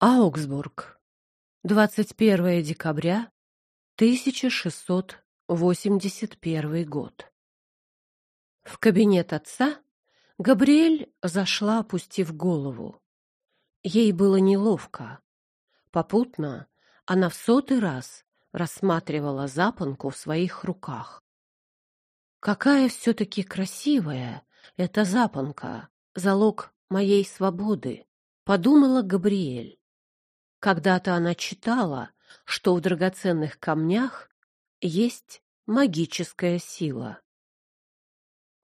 Аугсбург. 21 декабря 1681 год. В кабинет отца Габриэль зашла, опустив голову. Ей было неловко. Попутно она в сотый раз рассматривала запонку в своих руках. Какая все-таки красивая эта запонка, залог моей свободы, подумала Габриэль. Когда-то она читала, что в драгоценных камнях есть магическая сила.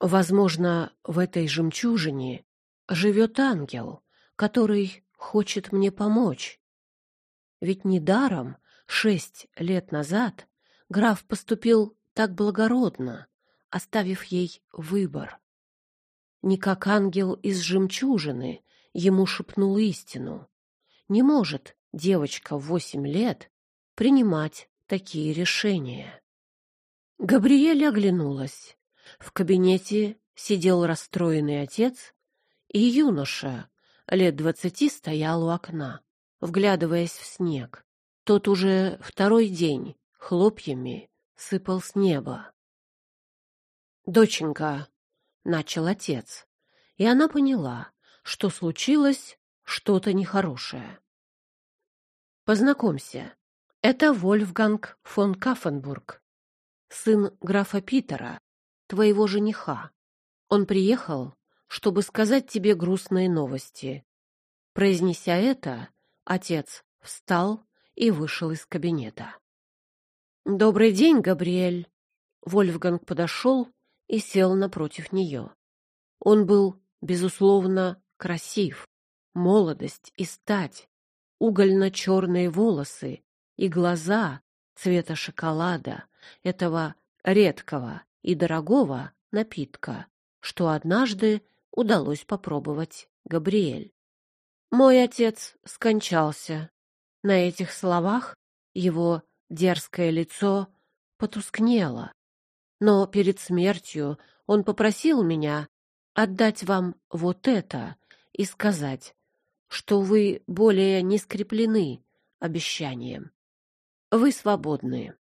Возможно, в этой жемчужине живет ангел, который хочет мне помочь. Ведь недаром шесть лет назад граф поступил так благородно, оставив ей выбор. Не как ангел из жемчужины ему шепнул истину. Не может девочка в восемь лет принимать такие решения. Габриэль оглянулась. В кабинете сидел расстроенный отец, и юноша лет двадцати стоял у окна, вглядываясь в снег. Тот уже второй день хлопьями сыпал с неба. «Доченька», — начал отец, и она поняла, что случилось что-то нехорошее. Познакомься, это Вольфганг фон Кафенбург, сын графа Питера, твоего жениха. Он приехал, чтобы сказать тебе грустные новости. Произнеся это, отец встал и вышел из кабинета. «Добрый день, Габриэль!» Вольфганг подошел и сел напротив нее. Он был, безусловно, красив. Молодость и стать угольно-черные волосы и глаза цвета шоколада, этого редкого и дорогого напитка, что однажды удалось попробовать Габриэль. Мой отец скончался. На этих словах его дерзкое лицо потускнело. Но перед смертью он попросил меня отдать вам вот это и сказать, что вы более не скреплены обещанием. Вы свободны.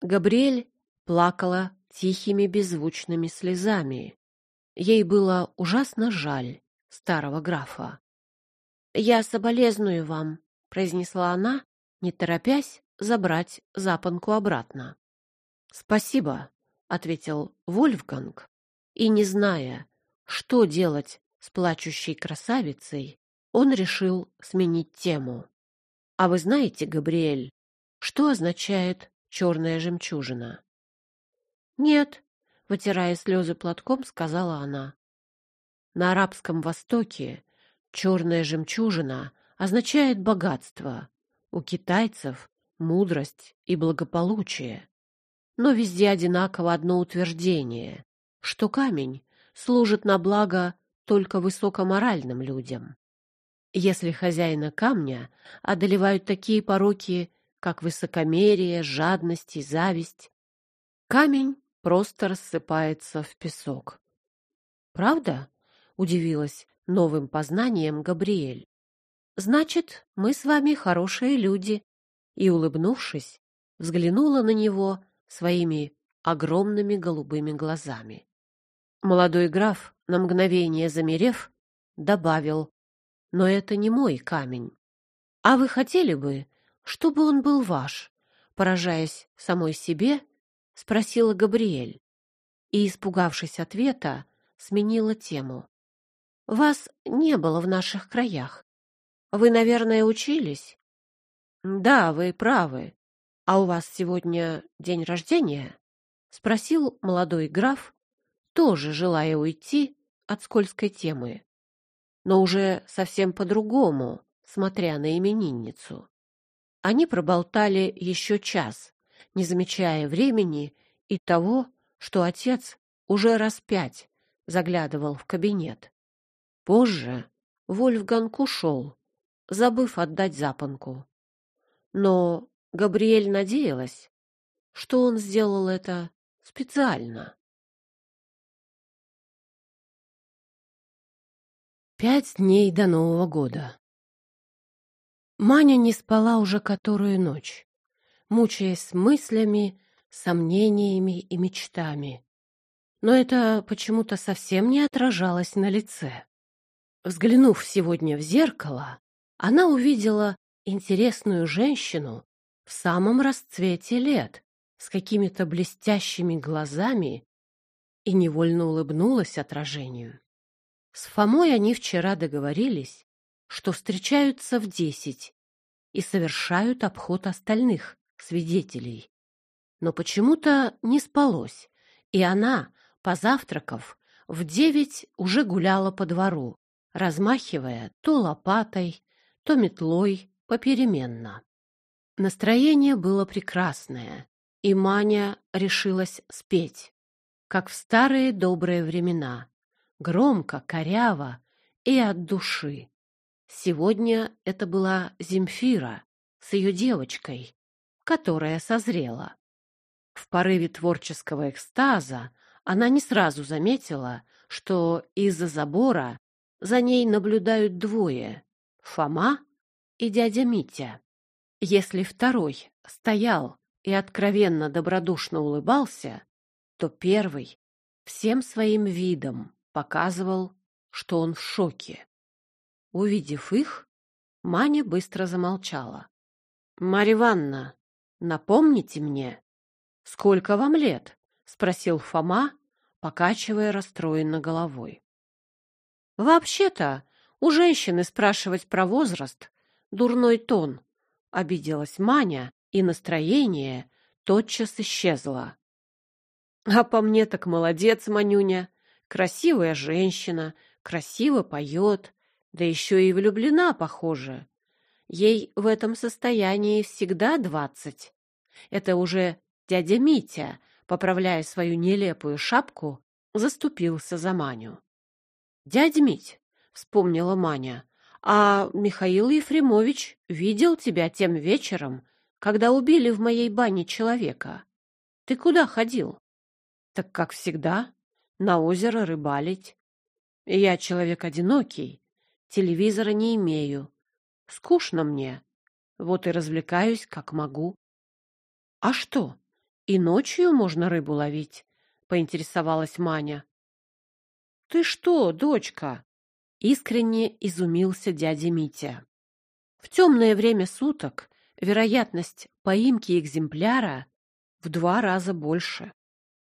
Габриэль плакала тихими беззвучными слезами. Ей было ужасно жаль старого графа. «Я соболезную вам», — произнесла она, не торопясь забрать запонку обратно. «Спасибо», — ответил Вольфганг, и, не зная, что делать с плачущей красавицей, он решил сменить тему. «А вы знаете, Габриэль, что означает черная жемчужина?» «Нет», — вытирая слезы платком, сказала она. «На Арабском Востоке черная жемчужина означает богатство, у китайцев — мудрость и благополучие. Но везде одинаково одно утверждение, что камень служит на благо только высокоморальным людям. Если хозяина камня одолевают такие пороки, как высокомерие, жадность и зависть, камень просто рассыпается в песок. «Правда?» — удивилась новым познанием Габриэль. «Значит, мы с вами хорошие люди». И, улыбнувшись, взглянула на него своими огромными голубыми глазами. Молодой граф, на мгновение замерев, добавил но это не мой камень. А вы хотели бы, чтобы он был ваш? Поражаясь самой себе, спросила Габриэль и, испугавшись ответа, сменила тему. Вас не было в наших краях. Вы, наверное, учились? Да, вы правы. А у вас сегодня день рождения? спросил молодой граф, тоже желая уйти от скользкой темы но уже совсем по-другому, смотря на именинницу. Они проболтали еще час, не замечая времени и того, что отец уже раз пять заглядывал в кабинет. Позже Вольфганг ушел, забыв отдать запонку. Но Габриэль надеялась, что он сделал это специально. Пять дней до Нового года. Маня не спала уже которую ночь, мучаясь мыслями, сомнениями и мечтами. Но это почему-то совсем не отражалось на лице. Взглянув сегодня в зеркало, она увидела интересную женщину в самом расцвете лет, с какими-то блестящими глазами и невольно улыбнулась отражению. С Фомой они вчера договорились, что встречаются в десять и совершают обход остальных свидетелей. Но почему-то не спалось, и она, позавтракав, в девять уже гуляла по двору, размахивая то лопатой, то метлой попеременно. Настроение было прекрасное, и Маня решилась спеть, как в старые добрые времена, громко, коряво и от души. Сегодня это была Земфира с ее девочкой, которая созрела. В порыве творческого экстаза она не сразу заметила, что из-за забора за ней наблюдают двое — Фома и дядя Митя. Если второй стоял и откровенно добродушно улыбался, то первый всем своим видом показывал, что он в шоке. Увидев их, Маня быстро замолчала. — Марья Ивановна, напомните мне, сколько вам лет? — спросил Фома, покачивая расстроенно головой. — Вообще-то у женщины спрашивать про возраст — дурной тон, — обиделась Маня, и настроение тотчас исчезло. — А по мне так молодец, Манюня, красивая женщина, красиво поет, да еще и влюблена, похоже. Ей в этом состоянии всегда двадцать. Это уже дядя Митя, поправляя свою нелепую шапку, заступился за Маню. — Дядя Мить, — вспомнила Маня, — а Михаил Ефремович видел тебя тем вечером, когда убили в моей бане человека. Ты куда ходил? — Так, как всегда, на озеро рыбалить. Я человек одинокий, телевизора не имею. Скучно мне. Вот и развлекаюсь, как могу. — А что, и ночью можно рыбу ловить? — поинтересовалась Маня. — Ты что, дочка? — искренне изумился дядя Митя. В темное время суток вероятность поимки экземпляра в два раза больше.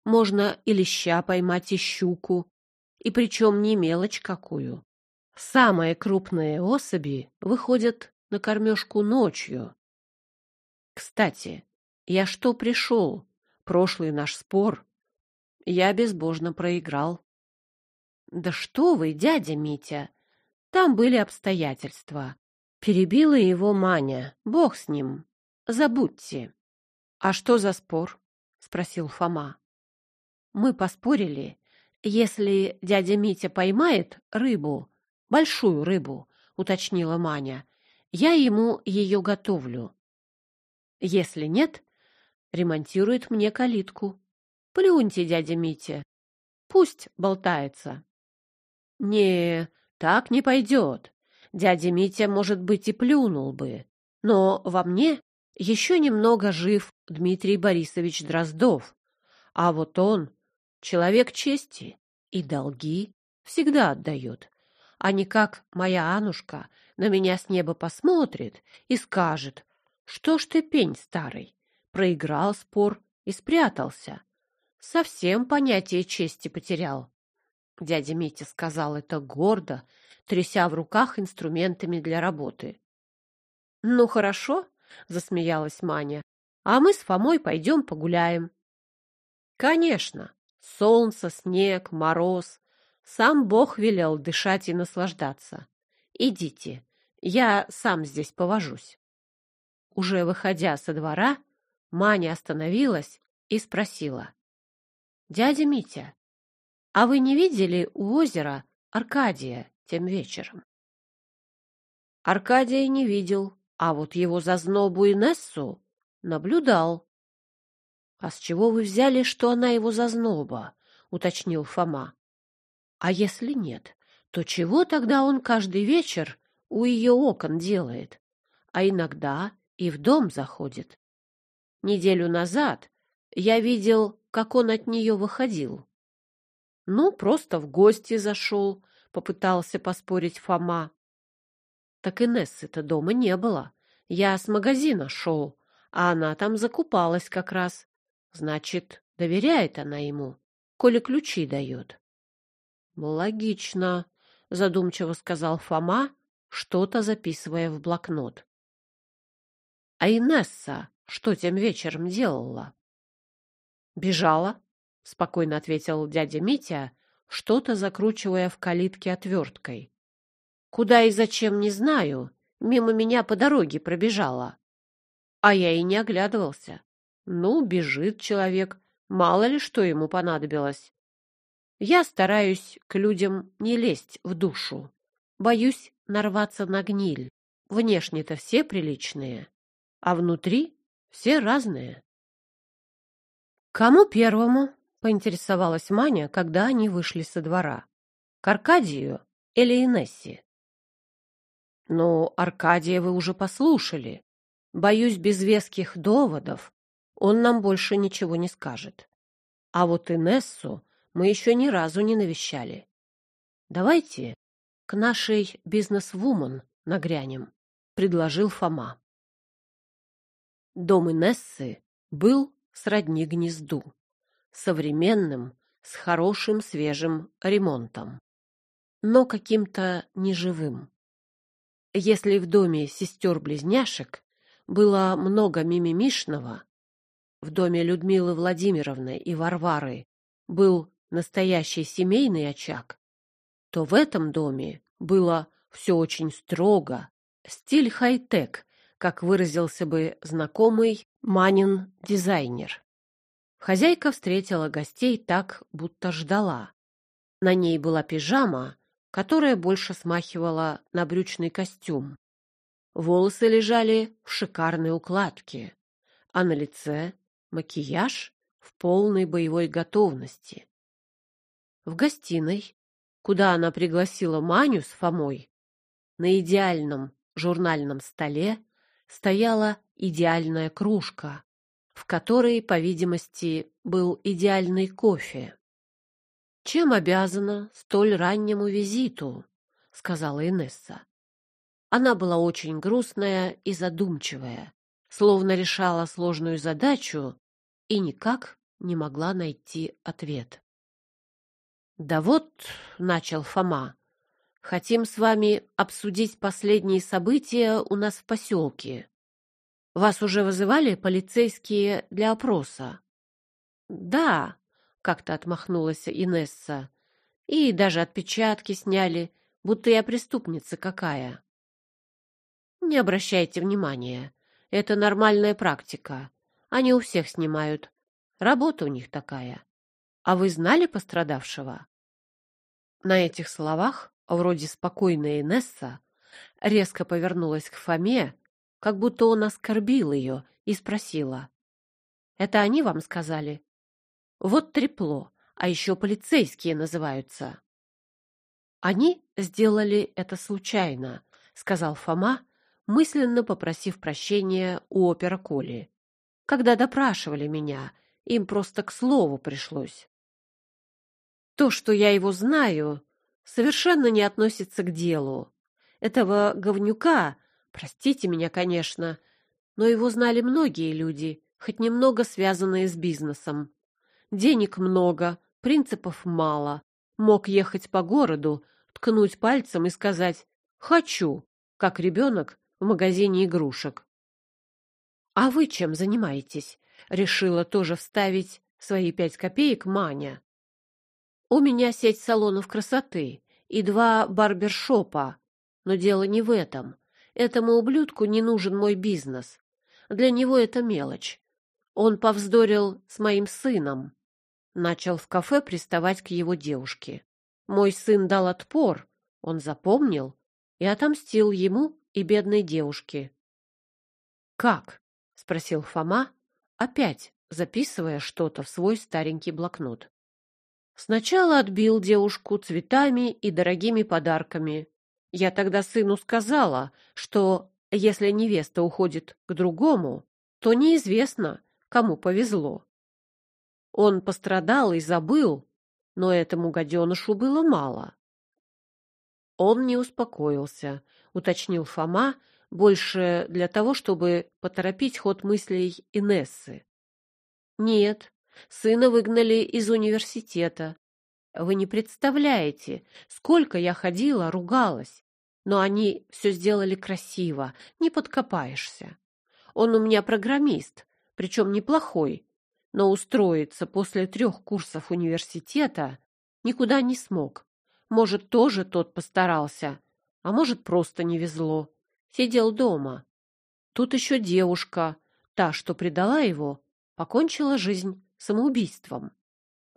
Можно и леща поймать, и щуку, и причем не мелочь какую. Самые крупные особи выходят на кормежку ночью. Кстати, я что пришел? Прошлый наш спор. Я безбожно проиграл. Да что вы, дядя Митя, там были обстоятельства. Перебила его Маня. Бог с ним. Забудьте. А что за спор? Спросил Фома. Мы поспорили, если дядя Митя поймает рыбу, Большую рыбу, уточнила Маня. Я ему ее готовлю. Если нет, ремонтирует мне калитку. Плюньте, дядя Митя. Пусть болтается. Не, так не пойдет. Дядя Митя, может быть, и плюнул бы. Но во мне еще немного жив Дмитрий Борисович Дроздов. А вот он — человек чести и долги всегда отдает а не как моя Анушка на меня с неба посмотрит и скажет, что ж ты пень старый, проиграл спор и спрятался. Совсем понятие чести потерял. Дядя Митя сказал это гордо, тряся в руках инструментами для работы. — Ну, хорошо, — засмеялась Маня, — а мы с Фомой пойдем погуляем. — Конечно, солнце, снег, мороз, сам Бог велел дышать и наслаждаться. Идите, я сам здесь повожусь. Уже выходя со двора, Маня остановилась и спросила. — Дядя Митя, а вы не видели у озера Аркадия тем вечером? Аркадия не видел, а вот его зазнобу Инессу наблюдал. — А с чего вы взяли, что она его зазноба? — уточнил Фома. А если нет, то чего тогда он каждый вечер у ее окон делает? а иногда и в дом заходит. Неделю назад я видел, как он от нее выходил. Ну, просто в гости зашел, попытался поспорить Фома. Так Инессы-то дома не было. Я с магазина шел, а она там закупалась как раз. Значит, доверяет она ему, коли ключи дает. Логично, задумчиво сказал Фома, что-то записывая в блокнот. А Инесса что тем вечером делала? Бежала, спокойно ответил дядя Митя, что-то закручивая в калитке отверткой. Куда и зачем не знаю, мимо меня по дороге пробежала. А я и не оглядывался. Ну, бежит человек, мало ли что ему понадобилось. Я стараюсь к людям не лезть в душу. Боюсь нарваться на гниль. Внешне-то все приличные, а внутри все разные. Кому первому? поинтересовалась Маня, когда они вышли со двора. К Аркадию или Инессе? Ну, Аркадия вы уже послушали. Боюсь, без веских доводов он нам больше ничего не скажет. А вот Инессу мы еще ни разу не навещали. Давайте к нашей бизнес-вумен нагрянем, предложил Фома. Дом Инессы был сродни гнезду, современным, с хорошим свежим ремонтом, но каким-то неживым. Если в доме сестер-близняшек было много мимимишного, в доме Людмилы Владимировны и Варвары был настоящий семейный очаг, то в этом доме было все очень строго, стиль хай-тек, как выразился бы знакомый Манин дизайнер. Хозяйка встретила гостей так, будто ждала. На ней была пижама, которая больше смахивала на брючный костюм. Волосы лежали в шикарной укладке, а на лице макияж в полной боевой готовности. В гостиной, куда она пригласила Маню с Фомой, на идеальном журнальном столе стояла идеальная кружка, в которой, по видимости, был идеальный кофе. «Чем обязана столь раннему визиту?» — сказала Инесса. Она была очень грустная и задумчивая, словно решала сложную задачу и никак не могла найти ответ. «Да вот», — начал Фома, — «хотим с вами обсудить последние события у нас в поселке. Вас уже вызывали полицейские для опроса?» «Да», — как-то отмахнулась Инесса, — «и даже отпечатки сняли, будто я преступница какая». «Не обращайте внимания, это нормальная практика. Они у всех снимают. Работа у них такая. А вы знали пострадавшего?» На этих словах, вроде спокойная Инесса, резко повернулась к Фоме, как будто он оскорбил ее, и спросила. «Это они вам сказали?» «Вот трепло, а еще полицейские называются». «Они сделали это случайно», — сказал Фома, мысленно попросив прощения у опера Коли. «Когда допрашивали меня, им просто к слову пришлось». То, что я его знаю, совершенно не относится к делу. Этого говнюка, простите меня, конечно, но его знали многие люди, хоть немного связанные с бизнесом. Денег много, принципов мало. Мог ехать по городу, ткнуть пальцем и сказать «хочу», как ребенок в магазине игрушек. «А вы чем занимаетесь?» — решила тоже вставить свои пять копеек Маня. У меня сеть салонов красоты и два барбершопа. Но дело не в этом. Этому ублюдку не нужен мой бизнес. Для него это мелочь. Он повздорил с моим сыном. Начал в кафе приставать к его девушке. Мой сын дал отпор, он запомнил и отомстил ему и бедной девушке. «Как?» — спросил Фома, опять записывая что-то в свой старенький блокнот. Сначала отбил девушку цветами и дорогими подарками. Я тогда сыну сказала, что Если невеста уходит к другому, то неизвестно, кому повезло. Он пострадал и забыл, но этому гаденышу было мало. Он не успокоился, уточнил Фома, больше для того, чтобы поторопить ход мыслей Инессы. Нет, сына выгнали из университета. Вы не представляете, сколько я ходила, ругалась, но они все сделали красиво, не подкопаешься. Он у меня программист, причем неплохой, но устроиться после трех курсов университета никуда не смог. Может, тоже тот постарался, а может, просто не везло. Сидел дома. Тут еще девушка, та, что предала его, покончила жизнь самоубийством.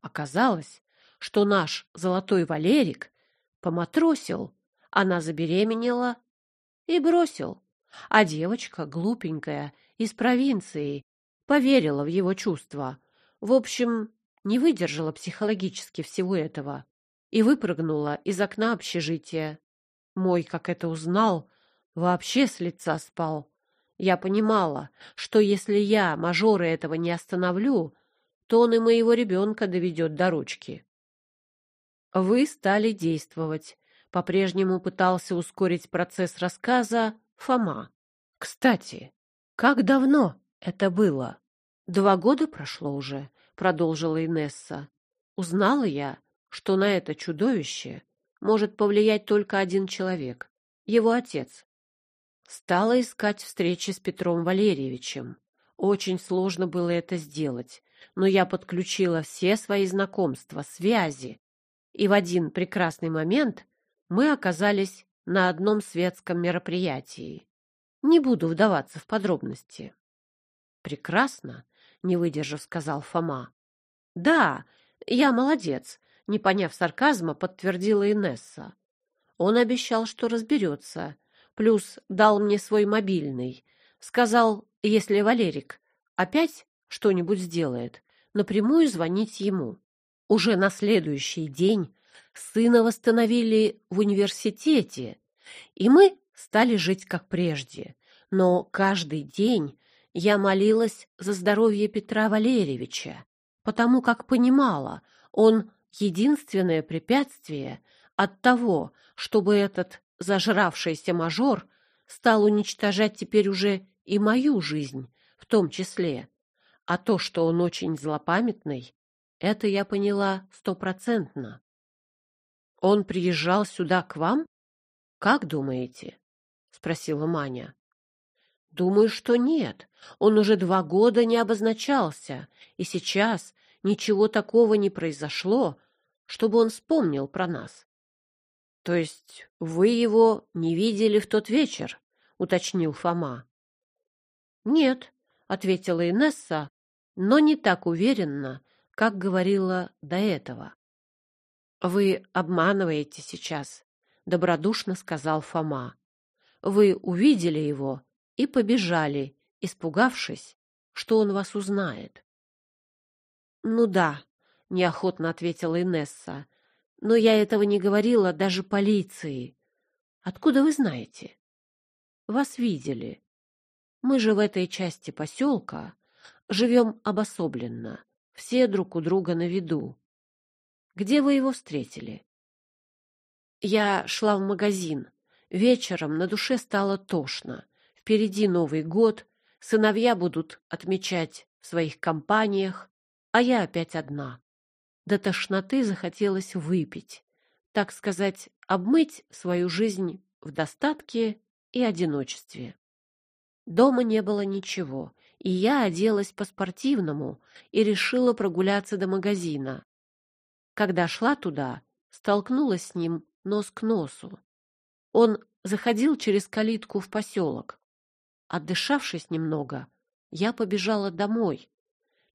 Оказалось, что наш золотой Валерик поматросил она забеременела и бросил. А девочка, глупенькая, из провинции, поверила в его чувства. В общем, не выдержала психологически всего этого и выпрыгнула из окна общежития. Мой, как это узнал, вообще с лица спал. Я понимала, что если я мажора этого не остановлю, то он и моего ребенка доведет до ручки. Вы стали действовать, по-прежнему пытался ускорить процесс рассказа Фома. «Кстати, как давно это было?» «Два года прошло уже», — продолжила Инесса. «Узнала я, что на это чудовище может повлиять только один человек — его отец. Стала искать встречи с Петром Валерьевичем. Очень сложно было это сделать, но я подключила все свои знакомства, связи, и в один прекрасный момент мы оказались на одном светском мероприятии. Не буду вдаваться в подробности. Прекрасно, не выдержав, сказал Фома. Да, я молодец, не поняв сарказма, подтвердила Инесса. Он обещал, что разберется, плюс дал мне свой мобильный. Сказал, если Валерик опять что-нибудь сделает, напрямую звонить ему. Уже на следующий день Сына восстановили в университете, и мы стали жить как прежде. Но каждый день я молилась за здоровье Петра Валерьевича, потому как понимала, он единственное препятствие от того, чтобы этот зажравшийся мажор стал уничтожать теперь уже и мою жизнь в том числе. А то, что он очень злопамятный, это я поняла стопроцентно. Он приезжал сюда к вам? Как думаете? спросила Маня. Думаю, что нет. Он уже два года не обозначался, и сейчас ничего такого не произошло, чтобы он вспомнил про нас. То есть вы его не видели в тот вечер, уточнил Фома. Нет, ответила Инесса, но не так уверенно, как говорила до этого. Вы обманываете сейчас, добродушно сказал Фома. Вы увидели его и побежали, испугавшись, что он вас узнает. Ну да, неохотно ответила Инесса. Но я этого не говорила даже полиции. Откуда вы знаете? Вас видели. Мы же в этой части поселка живем обособленно, все друг у друга на виду. Где вы его встретили? Я шла в магазин. Вечером на душе стало тошно. Впереди Новый год, сыновья будут отмечать в своих компаниях, а я опять одна. До тошноты захотелось выпить, так сказать, обмыть свою жизнь в достатке и одиночестве. Дома не было ничего, и я оделась по-спортивному и решила прогуляться до магазина. Когда шла туда, столкнулась с ним нос к носу. Он заходил через калитку в поселок. Отдышавшись немного, я побежала домой,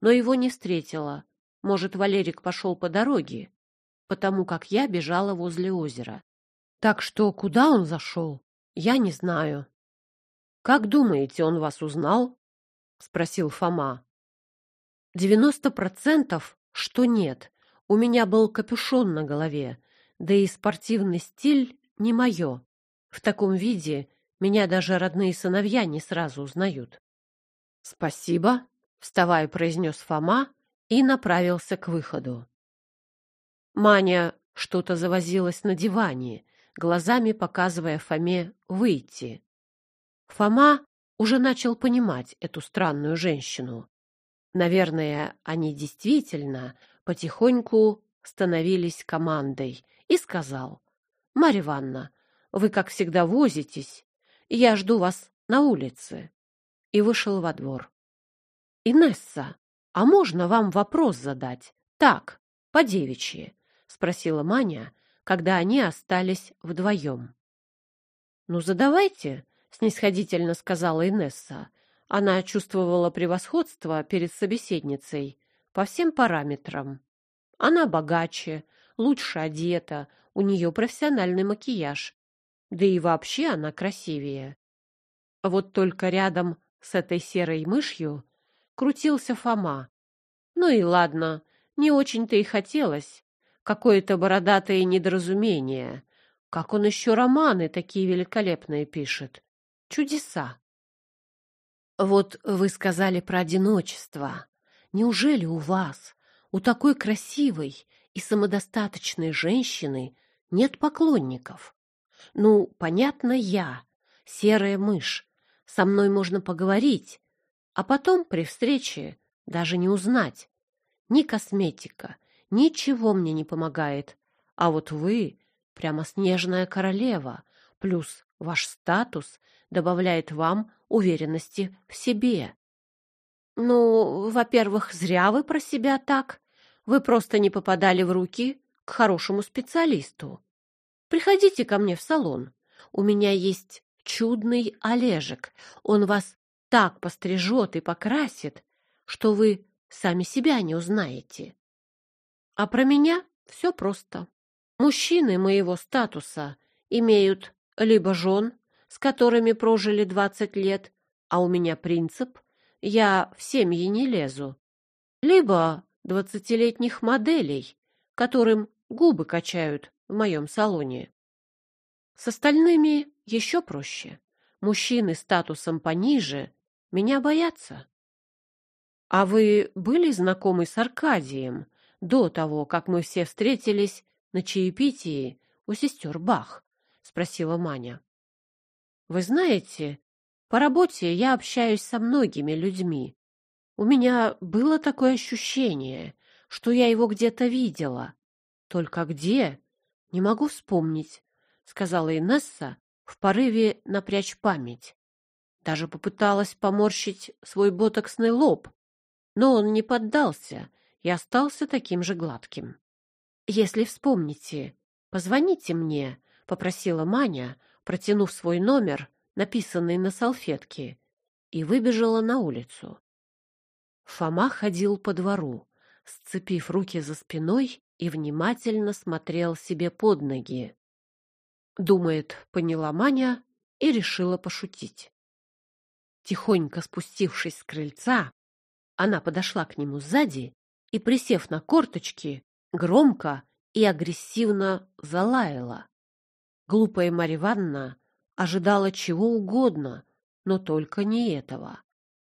но его не встретила. Может, Валерик пошел по дороге, потому как я бежала возле озера. Так что куда он зашел, я не знаю. Как думаете, он вас узнал? спросил Фома. Девяносто процентов, что нет, у меня был капюшон на голове, да и спортивный стиль не мое. В таком виде Меня даже родные сыновья не сразу узнают. «Спасибо», — вставая, произнес Фома и направился к выходу. Маня что-то завозилась на диване, глазами показывая Фоме выйти. Фома уже начал понимать эту странную женщину. Наверное, они действительно потихоньку становились командой, и сказал, «Марья Ивановна, вы, как всегда, возитесь, я жду вас на улице». И вышел во двор. «Инесса, а можно вам вопрос задать? Так, по-девичьи?» — спросила Маня, когда они остались вдвоем. «Ну, задавайте», — снисходительно сказала Инесса. Она чувствовала превосходство перед собеседницей по всем параметрам. Она богаче, лучше одета, у нее профессиональный макияж. Да и вообще она красивее. Вот только рядом с этой серой мышью крутился Фома. Ну и ладно, не очень-то и хотелось. Какое-то бородатое недоразумение. Как он еще романы такие великолепные пишет. Чудеса. Вот вы сказали про одиночество. Неужели у вас, у такой красивой и самодостаточной женщины, нет поклонников? Ну, понятно, я, серая мышь. Со мной можно поговорить, а потом при встрече даже не узнать. Ни косметика, ничего мне не помогает. А вот вы прямо снежная королева, плюс ваш статус добавляет вам уверенности в себе. Ну, во-первых, зря вы про себя так. Вы просто не попадали в руки к хорошему специалисту. Приходите ко мне в салон. У меня есть чудный Олежек. Он вас так пострижет и покрасит, что вы сами себя не узнаете. А про меня все просто. Мужчины моего статуса имеют либо жен, с которыми прожили двадцать лет, а у меня принцип — я в семьи не лезу, либо двадцатилетних моделей, которым губы качают в моем салоне. С остальными еще проще. Мужчины статусом пониже меня боятся. А вы были знакомы с Аркадием до того, как мы все встретились на чаепитии у сестер Бах? — спросила Маня. — Вы знаете, по работе я общаюсь со многими людьми. У меня было такое ощущение, что я его где-то видела. Только где? Не могу вспомнить, — сказала Инесса в порыве напрячь память. Даже попыталась поморщить свой ботоксный лоб, но он не поддался и остался таким же гладким. «Если вспомните, позвоните мне», — попросила Маня, протянув свой номер, написанный на салфетке, и выбежала на улицу. Фома ходил по двору, сцепив руки за спиной и внимательно смотрел себе под ноги. Думает, поняла Маня и решила пошутить. Тихонько спустившись с крыльца, она подошла к нему сзади и, присев на корточки, громко и агрессивно залаяла. Глупая Марья Ивановна ожидала чего угодно, но только не этого.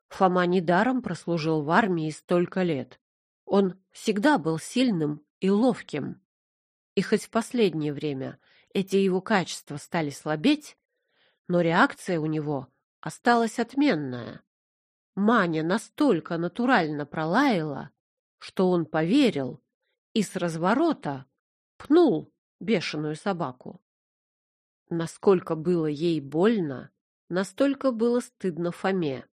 Фома недаром прослужил в армии столько лет. Он всегда был сильным и ловким. И хоть в последнее время эти его качества стали слабеть, но реакция у него осталась отменная. Маня настолько натурально пролаяла, что он поверил и с разворота пнул бешеную собаку. Насколько было ей больно, настолько было стыдно Фоме.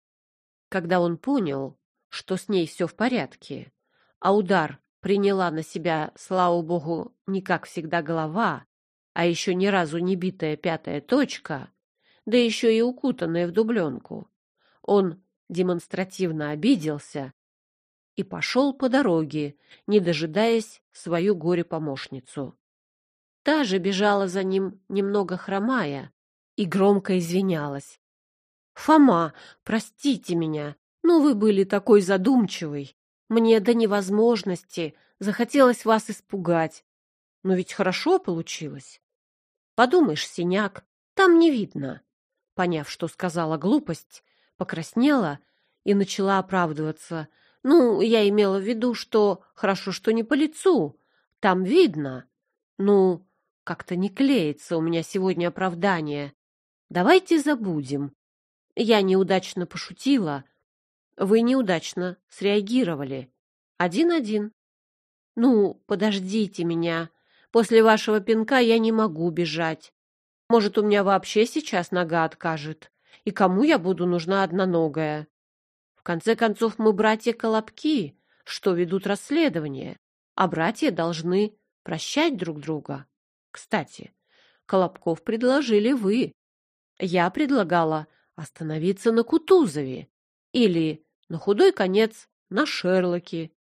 Когда он понял, что с ней все в порядке, а удар приняла на себя, слава богу, не как всегда голова, а еще ни разу не битая пятая точка, да еще и укутанная в дубленку. Он демонстративно обиделся и пошел по дороге, не дожидаясь свою горе-помощницу. Та же бежала за ним, немного хромая, и громко извинялась. «Фома, простите меня, но вы были такой задумчивый. Мне до невозможности захотелось вас испугать. Но ведь хорошо получилось. Подумаешь, синяк, там не видно. Поняв, что сказала глупость, покраснела и начала оправдываться. Ну, я имела в виду, что хорошо, что не по лицу. Там видно. Ну, как-то не клеится у меня сегодня оправдание. Давайте забудем. Я неудачно пошутила. Вы неудачно среагировали. Один-один. Ну, подождите меня. После вашего пинка я не могу бежать. Может, у меня вообще сейчас нога откажет? И кому я буду нужна одноногая? В конце концов, мы братья-колобки, что ведут расследование, а братья должны прощать друг друга. Кстати, Колобков предложили вы. Я предлагала остановиться на Кутузове или, на худой конец, на Шерлоке.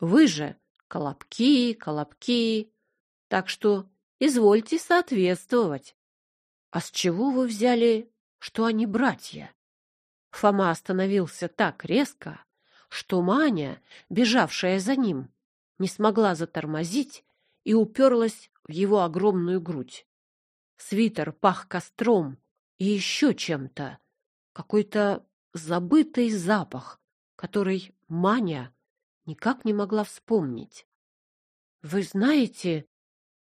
Вы же Колобки, Колобки. Так что извольте соответствовать. А с чего вы взяли, что они братья? Фома остановился так резко, что Маня, бежавшая за ним, не смогла затормозить и уперлась в его огромную грудь. Свитер пах костром и еще чем-то, какой-то забытый запах, который Маня никак не могла вспомнить. «Вы знаете...»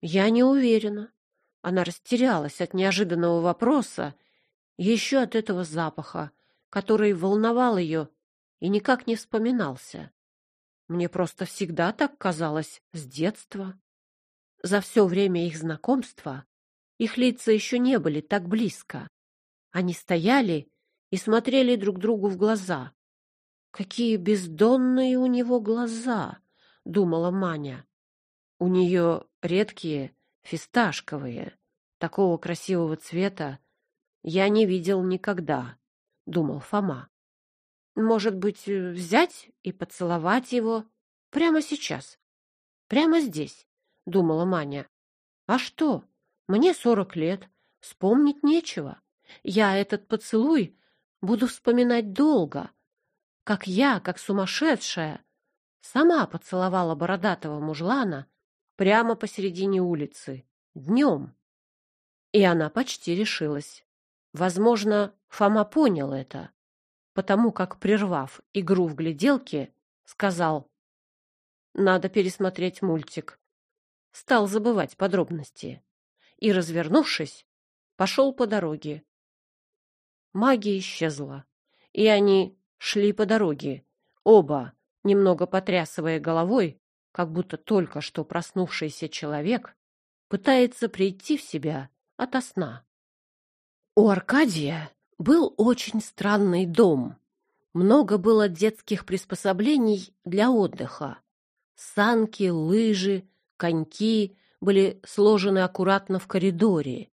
«Я не уверена». Она растерялась от неожиданного вопроса еще от этого запаха, который волновал ее и никак не вспоминался. Мне просто всегда так казалось с детства. За все время их знакомства их лица еще не были так близко. Они стояли и смотрели друг другу в глаза. «Какие бездонные у него глаза!» — думала Маня. У нее редкие, фисташковые, такого красивого цвета я не видел никогда, — думал Фома. Может быть, взять и поцеловать его прямо сейчас, прямо здесь, — думала Маня. А что? Мне сорок лет, вспомнить нечего. Я этот поцелуй буду вспоминать долго, как я, как сумасшедшая, сама поцеловала бородатого мужлана прямо посередине улицы, днем. И она почти решилась. Возможно, Фома понял это, потому как, прервав игру в гляделке, сказал «Надо пересмотреть мультик». Стал забывать подробности и, развернувшись, пошел по дороге. Магия исчезла, и они шли по дороге, оба, немного потрясывая головой, как будто только что проснувшийся человек пытается прийти в себя ото сна. У Аркадия был очень странный дом. Много было детских приспособлений для отдыха. Санки, лыжи, коньки были сложены аккуратно в коридоре.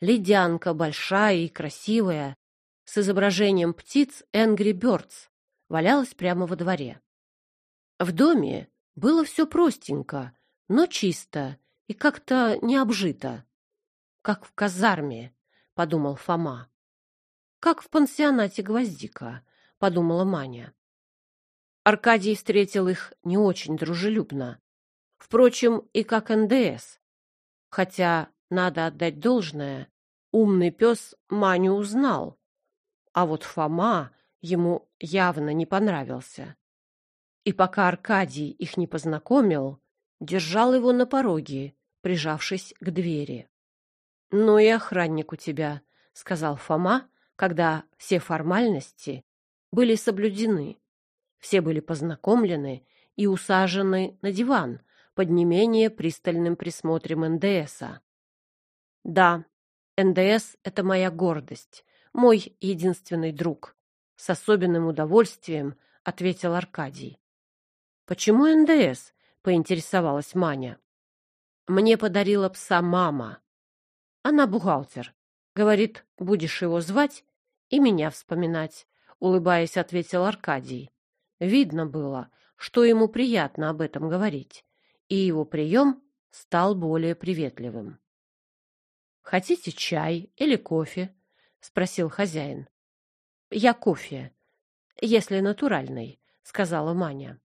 Ледянка большая и красивая, с изображением птиц Angry Birds, валялась прямо во дворе. В доме было все простенько, но чисто и как-то не обжито. Как в казарме, подумал Фома. Как в пансионате Гвоздика, подумала Маня. Аркадий встретил их не очень дружелюбно. Впрочем, и как НДС. Хотя, надо отдать должное, умный пес Маню узнал. А вот Фома ему явно не понравился и пока Аркадий их не познакомил, держал его на пороге, прижавшись к двери. — Ну и охранник у тебя, — сказал Фома, когда все формальности были соблюдены. Все были познакомлены и усажены на диван под не менее пристальным присмотром НДСа. Да, НДС — это моя гордость, мой единственный друг. С особенным удовольствием ответил Аркадий. «Почему НДС?» — поинтересовалась Маня. «Мне подарила пса мама. Она бухгалтер. Говорит, будешь его звать и меня вспоминать», — улыбаясь, ответил Аркадий. Видно было, что ему приятно об этом говорить, и его прием стал более приветливым. «Хотите чай или кофе?» — спросил хозяин. «Я кофе, если натуральный», — сказала Маня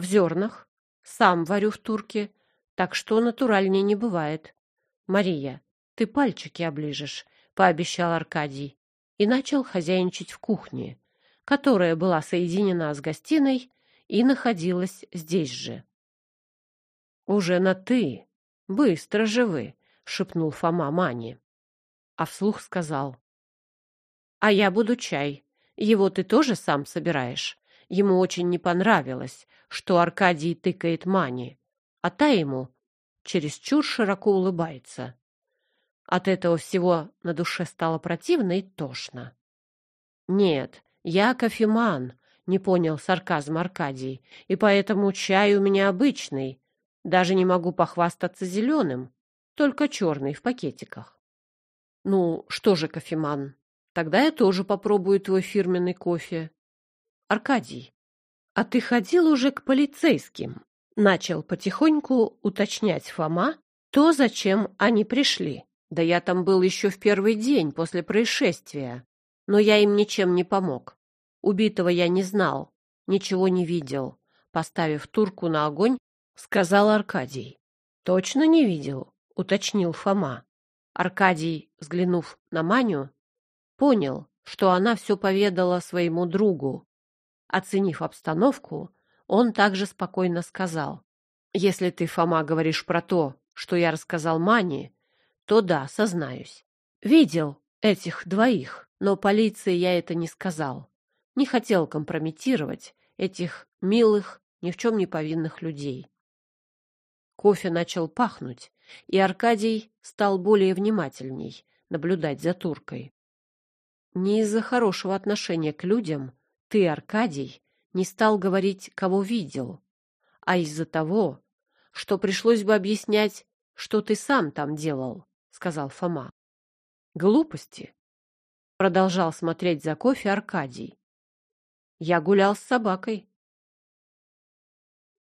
в зернах, сам варю в турке, так что натуральнее не бывает. Мария, ты пальчики оближешь, пообещал Аркадий и начал хозяйничать в кухне, которая была соединена с гостиной и находилась здесь же. «Уже на «ты». Быстро же вы», — шепнул Фома Мане. А вслух сказал. «А я буду чай. Его ты тоже сам собираешь?» Ему очень не понравилось, что Аркадий тыкает Мане, а та ему чересчур широко улыбается. От этого всего на душе стало противно и тошно. «Нет, я кофеман», — не понял сарказм Аркадий, «и поэтому чай у меня обычный. Даже не могу похвастаться зеленым, только черный в пакетиках». «Ну, что же, кофеман, тогда я тоже попробую твой фирменный кофе». «Аркадий, а ты ходил уже к полицейским?» Начал потихоньку уточнять Фома то, зачем они пришли. Да я там был еще в первый день после происшествия, но я им ничем не помог. Убитого я не знал, ничего не видел. Поставив турку на огонь, сказал Аркадий. Точно не видел, уточнил Фома. Аркадий, взглянув на Маню, понял, что она все поведала своему другу. Оценив обстановку, он также спокойно сказал. «Если ты, Фома, говоришь про то, что я рассказал Мане, то да, сознаюсь. Видел этих двоих, но полиции я это не сказал. Не хотел компрометировать этих милых, ни в чем не повинных людей. Кофе начал пахнуть, и Аркадий стал более внимательней наблюдать за туркой. Не из-за хорошего отношения к людям ты, Аркадий, не стал говорить, кого видел, а из-за того, что пришлось бы объяснять, что ты сам там делал сказал Фома. Глупости. Продолжал смотреть за кофе Аркадий. Я гулял с собакой.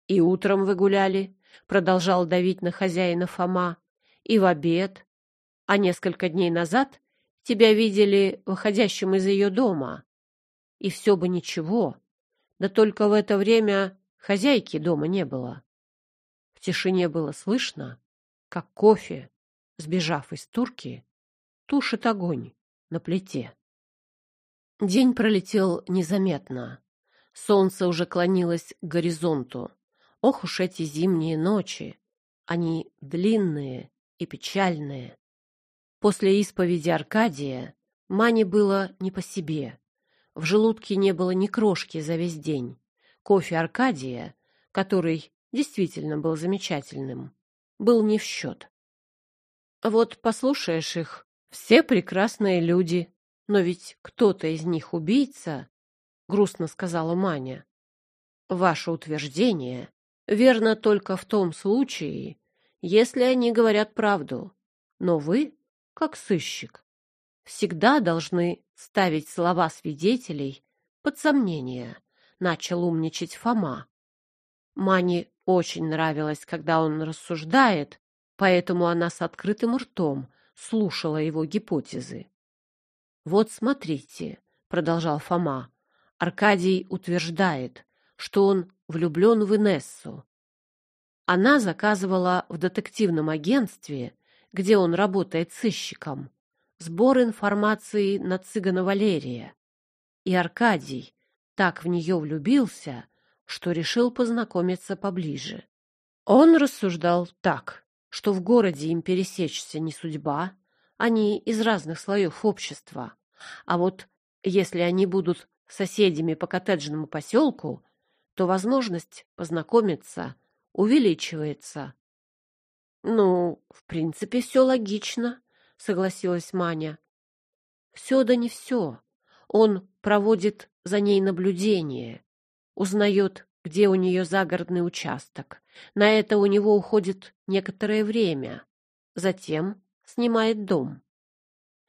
И утром вы гуляли, продолжал давить на хозяина Фома, и в обед, а несколько дней назад тебя видели выходящим из ее дома. И все бы ничего, да только в это время хозяйки дома не было. В тишине было слышно, как кофе сбежав из турки, тушит огонь на плите. День пролетел незаметно. Солнце уже клонилось к горизонту. Ох уж эти зимние ночи! Они длинные и печальные. После исповеди Аркадия Мане было не по себе. В желудке не было ни крошки за весь день. Кофе Аркадия, который действительно был замечательным, был не в счет. Вот послушаешь их, все прекрасные люди, но ведь кто-то из них убийца, грустно сказала Маня. Ваше утверждение верно только в том случае, если они говорят правду. Но вы, как сыщик, всегда должны ставить слова свидетелей под сомнение, начал умничать Фома. Мане очень нравилось, когда он рассуждает поэтому она с открытым ртом слушала его гипотезы. «Вот смотрите», — продолжал Фома, — «Аркадий утверждает, что он влюблен в Инессу. Она заказывала в детективном агентстве, где он работает сыщиком, сбор информации на цыгана Валерия. И Аркадий так в нее влюбился, что решил познакомиться поближе. Он рассуждал так что в городе им пересечься не судьба, они из разных слоев общества. А вот если они будут соседями по коттеджному поселку, то возможность познакомиться увеличивается. — Ну, в принципе, все логично, — согласилась Маня. — Все да не все. Он проводит за ней наблюдение, узнает где у нее загородный участок. На это у него уходит некоторое время. Затем снимает дом.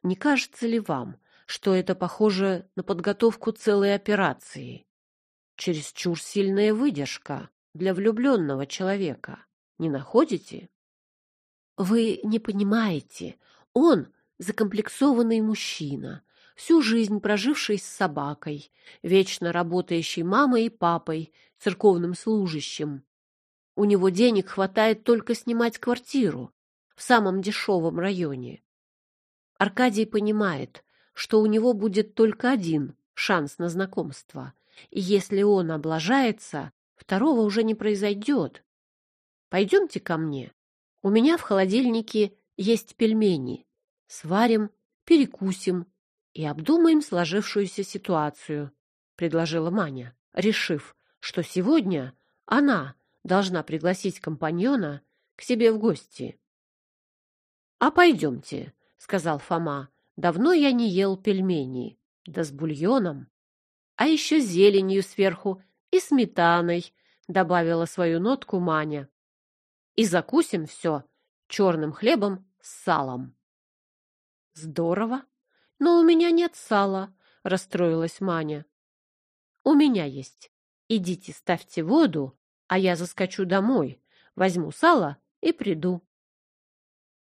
Не кажется ли вам, что это похоже на подготовку целой операции? Чересчур сильная выдержка для влюбленного человека. Не находите? Вы не понимаете. Он закомплексованный мужчина, всю жизнь проживший с собакой, вечно работающий мамой и папой, церковным служащим. У него денег хватает только снимать квартиру в самом дешевом районе. Аркадий понимает, что у него будет только один шанс на знакомство, и если он облажается, второго уже не произойдет. Пойдемте ко мне. У меня в холодильнике есть пельмени. Сварим, перекусим и обдумаем сложившуюся ситуацию, — предложила Маня, решив, что сегодня она должна пригласить компаньона к себе в гости. — А пойдемте, — сказал Фома. — Давно я не ел пельмени, да с бульоном. А еще зеленью сверху и сметаной, — добавила свою нотку Маня. — И закусим все черным хлебом с салом. — Здорово, но у меня нет сала, — расстроилась Маня. — У меня есть. Идите ставьте воду, а я заскочу домой, возьму сало и приду.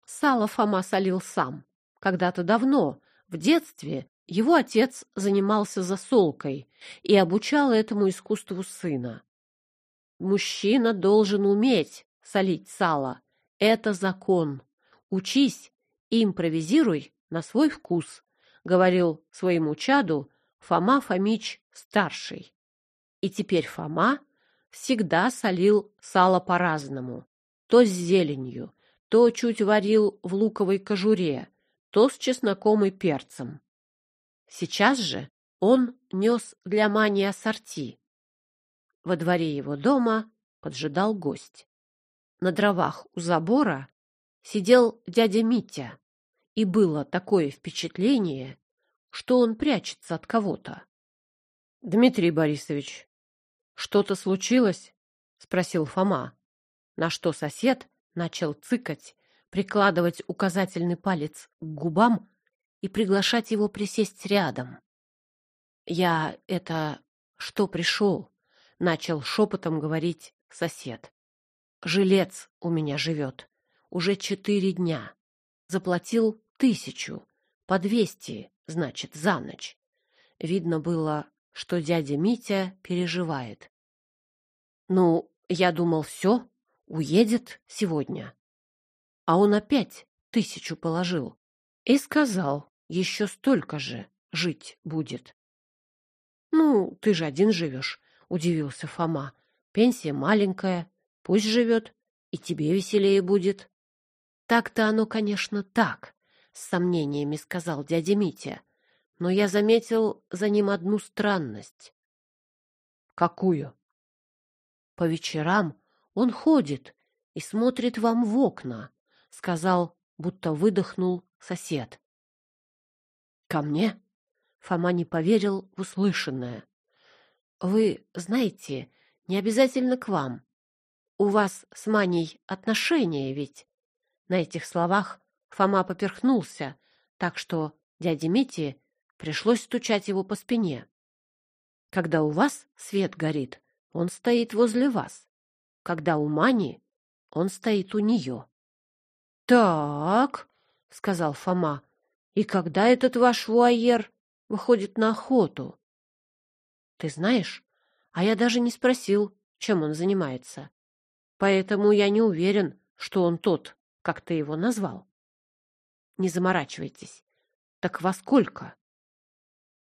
Сало Фома солил сам. Когда-то давно, в детстве, его отец занимался засолкой и обучал этому искусству сына. Мужчина должен уметь солить сало. Это закон. Учись и импровизируй на свой вкус, говорил своему чаду Фома Фомич старший. И теперь Фома всегда солил сало по-разному. То с зеленью, то чуть варил в луковой кожуре, то с чесноком и перцем. Сейчас же он нес для Мани ассорти. Во дворе его дома поджидал гость. На дровах у забора сидел дядя Митя, и было такое впечатление, что он прячется от кого-то. — Дмитрий Борисович, что-то случилось? — спросил Фома, на что сосед начал цыкать, прикладывать указательный палец к губам и приглашать его присесть рядом. «Я это... что пришел?» — начал шепотом говорить сосед. «Жилец у меня живет. Уже четыре дня. Заплатил тысячу. По двести, значит, за ночь. Видно было, что дядя Митя переживает. Ну, я думал, все, уедет сегодня. А он опять тысячу положил и сказал, еще столько же жить будет. Ну, ты же один живешь, удивился Фома. Пенсия маленькая, пусть живет, и тебе веселее будет. Так-то оно, конечно, так, с сомнениями сказал дядя Митя но я заметил за ним одну странность. Какую? По вечерам он ходит и смотрит вам в окна, сказал, будто выдохнул сосед. Ко мне? Фома не поверил в услышанное. Вы знаете, не обязательно к вам. У вас с Маней отношения ведь. На этих словах Фома поперхнулся, так что дяде Мите Пришлось стучать его по спине. Когда у вас свет горит, он стоит возле вас. Когда у Мани, он стоит у нее. — Так, — сказал Фома, — и когда этот ваш вуайер выходит на охоту? — Ты знаешь, а я даже не спросил, чем он занимается. Поэтому я не уверен, что он тот, как ты его назвал. Не заморачивайтесь. Так во сколько?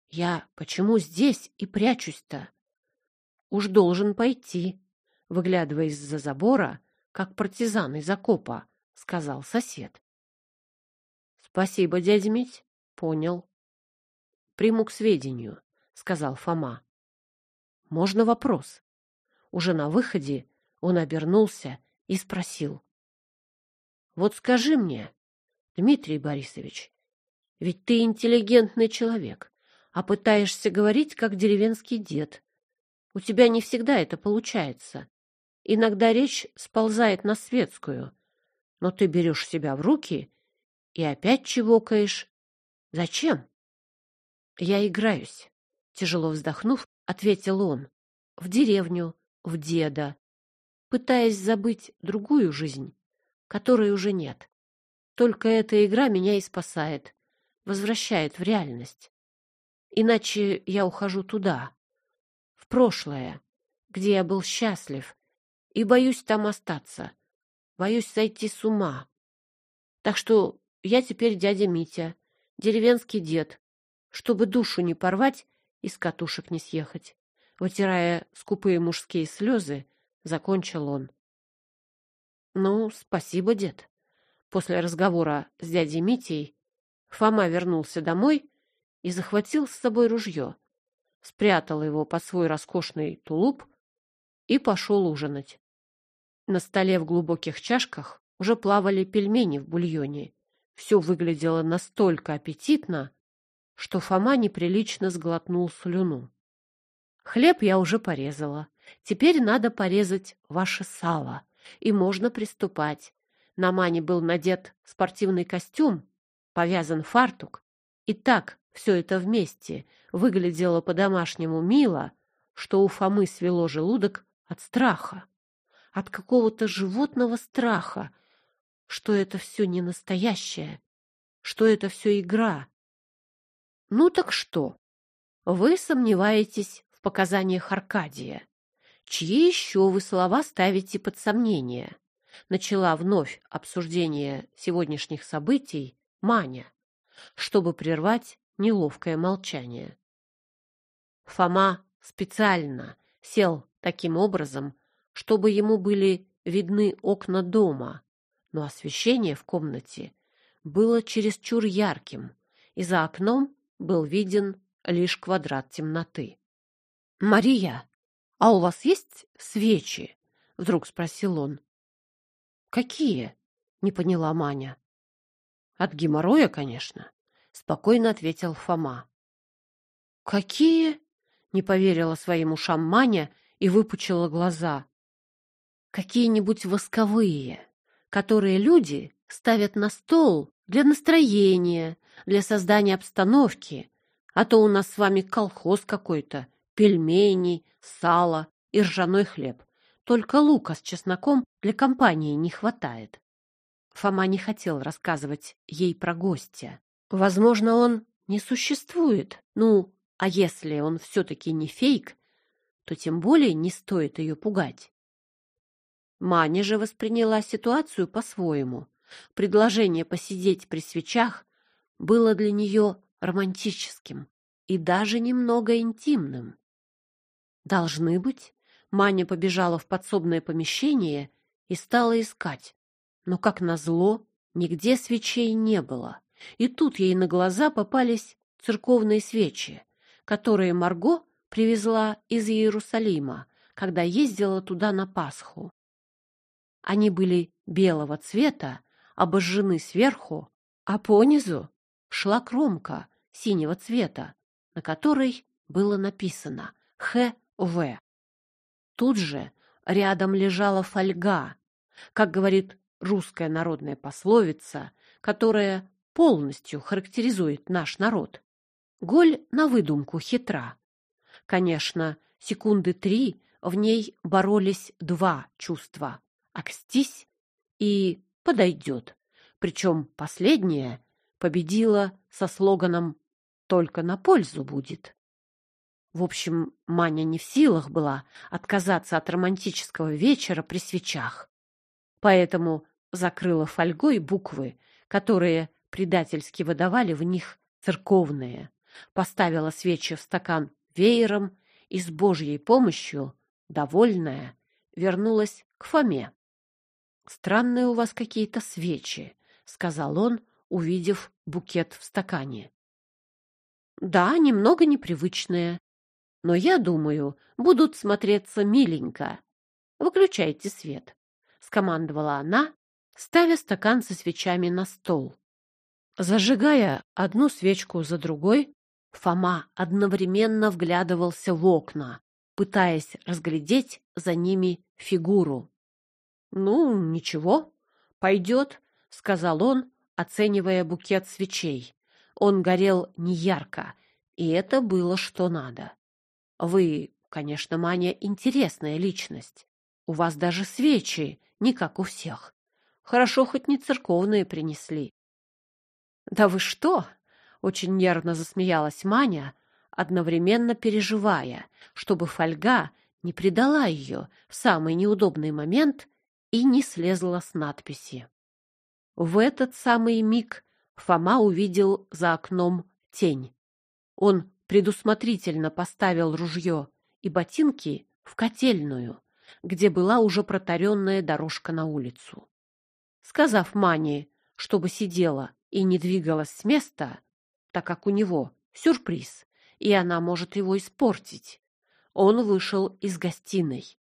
Я почему здесь и прячусь-то? Уж должен пойти, выглядывая из-за забора, как партизан из окопа, сказал сосед. Спасибо, дядя Мить, понял. Приму к сведению, сказал Фома. Можно вопрос? Уже на выходе он обернулся и спросил. Вот скажи мне, Дмитрий Борисович, ведь ты интеллигентный человек а пытаешься говорить, как деревенский дед. У тебя не всегда это получается. Иногда речь сползает на светскую, но ты берешь себя в руки и опять чевокаешь. Зачем? Я играюсь, тяжело вздохнув, ответил он. В деревню, в деда, пытаясь забыть другую жизнь, которой уже нет. Только эта игра меня и спасает, возвращает в реальность. Иначе я ухожу туда, в прошлое, где я был счастлив, и боюсь там остаться, боюсь сойти с ума. Так что я теперь дядя Митя, деревенский дед, чтобы душу не порвать и с катушек не съехать. Вытирая скупые мужские слезы, закончил он. Ну, спасибо, дед. После разговора с дядей Митей Фома вернулся домой и захватил с собой ружье, спрятал его под свой роскошный тулуп и пошел ужинать. На столе в глубоких чашках уже плавали пельмени в бульоне. Все выглядело настолько аппетитно, что Фома неприлично сглотнул слюну. Хлеб я уже порезала. Теперь надо порезать ваше сало, и можно приступать. На Мане был надет спортивный костюм, повязан фартук, и так все это вместе выглядело по-домашнему мило, что у Фомы свело желудок от страха, от какого-то животного страха, что это все не настоящее, что это все игра. Ну так что? Вы сомневаетесь в показаниях Аркадия. Чьи еще вы слова ставите под сомнение? Начала вновь обсуждение сегодняшних событий Маня, чтобы прервать неловкое молчание. Фома специально сел таким образом, чтобы ему были видны окна дома, но освещение в комнате было чересчур ярким, и за окном был виден лишь квадрат темноты. «Мария, а у вас есть свечи?» — вдруг спросил он. «Какие?» — не поняла Маня. «От геморроя, конечно», — спокойно ответил Фома. «Какие?» — не поверила своим ушам Маня и выпучила глаза. «Какие-нибудь восковые, которые люди ставят на стол для настроения, для создания обстановки, а то у нас с вами колхоз какой-то, пельмени, сало и ржаной хлеб. Только лука с чесноком для компании не хватает. Фома не хотел рассказывать ей про гостя. Возможно, он не существует. Ну, а если он все-таки не фейк, то тем более не стоит ее пугать. Маня же восприняла ситуацию по-своему. Предложение посидеть при свечах было для нее романтическим и даже немного интимным. Должны быть. Маня побежала в подсобное помещение и стала искать. Но, как назло, нигде свечей не было. И тут ей на глаза попались церковные свечи, которые Марго привезла из Иерусалима, когда ездила туда на Пасху. Они были белого цвета, обожжены сверху, а понизу шла кромка синего цвета, на которой было написано «Х.В». Тут же рядом лежала фольга, как говорит русская народная пословица, которая полностью характеризует наш народ. Голь на выдумку хитра. Конечно, секунды три в ней боролись два чувства — окстись и подойдет. Причем последнее победило со слоганом «только на пользу будет». В общем, Маня не в силах была отказаться от романтического вечера при свечах. Поэтому закрыла фольгой буквы, которые предательски выдавали в них церковные, поставила свечи в стакан веером и с Божьей помощью, довольная, вернулась к Фоме. «Странные у вас какие-то свечи», — сказал он, увидев букет в стакане. «Да, немного непривычные, но я думаю, будут смотреться миленько. Выключайте свет, скомандовала она, ставя стакан со свечами на стол. Зажигая одну свечку за другой, Фома одновременно вглядывался в окна, пытаясь разглядеть за ними фигуру. «Ну, ничего, пойдет», — сказал он, оценивая букет свечей. Он горел неярко, и это было что надо. Вы, конечно, Маня, интересная личность. У вас даже свечи, не как у всех. Хорошо, хоть не церковные принесли. Да вы что? Очень нервно засмеялась Маня, одновременно переживая, чтобы фольга не предала ее в самый неудобный момент и не слезла с надписи. В этот самый миг Фома увидел за окном тень. Он предусмотрительно поставил ружье и ботинки в котельную, где была уже протаренная дорожка на улицу. Сказав Мане, чтобы сидела и не двигалась с места, так как у него сюрприз, и она может его испортить, он вышел из гостиной.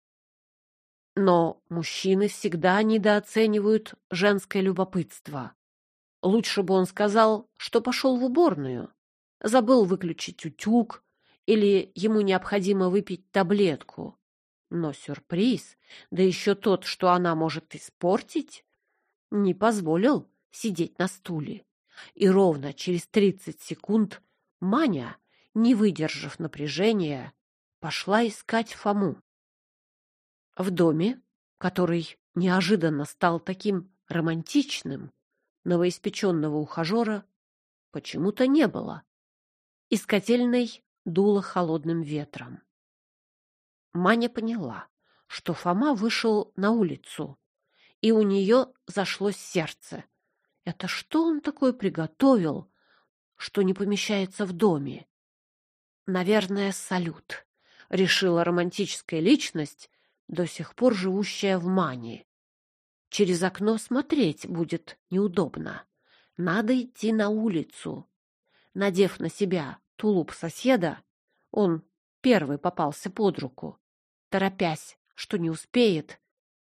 Но мужчины всегда недооценивают женское любопытство. Лучше бы он сказал, что пошел в уборную, забыл выключить утюг или ему необходимо выпить таблетку. Но сюрприз, да еще тот, что она может испортить, не позволил сидеть на стуле. И ровно через тридцать секунд Маня, не выдержав напряжения, пошла искать Фому. В доме, который неожиданно стал таким романтичным, новоиспеченного ухажера почему-то не было. Из котельной дуло холодным ветром. Маня поняла, что Фома вышел на улицу, и у нее зашлось сердце. Это что он такой приготовил, что не помещается в доме? Наверное, салют, решила романтическая личность, до сих пор живущая в Мане. Через окно смотреть будет неудобно. Надо идти на улицу. Надев на себя тулуп соседа, он первый попался под руку. Торопясь, что не успеет,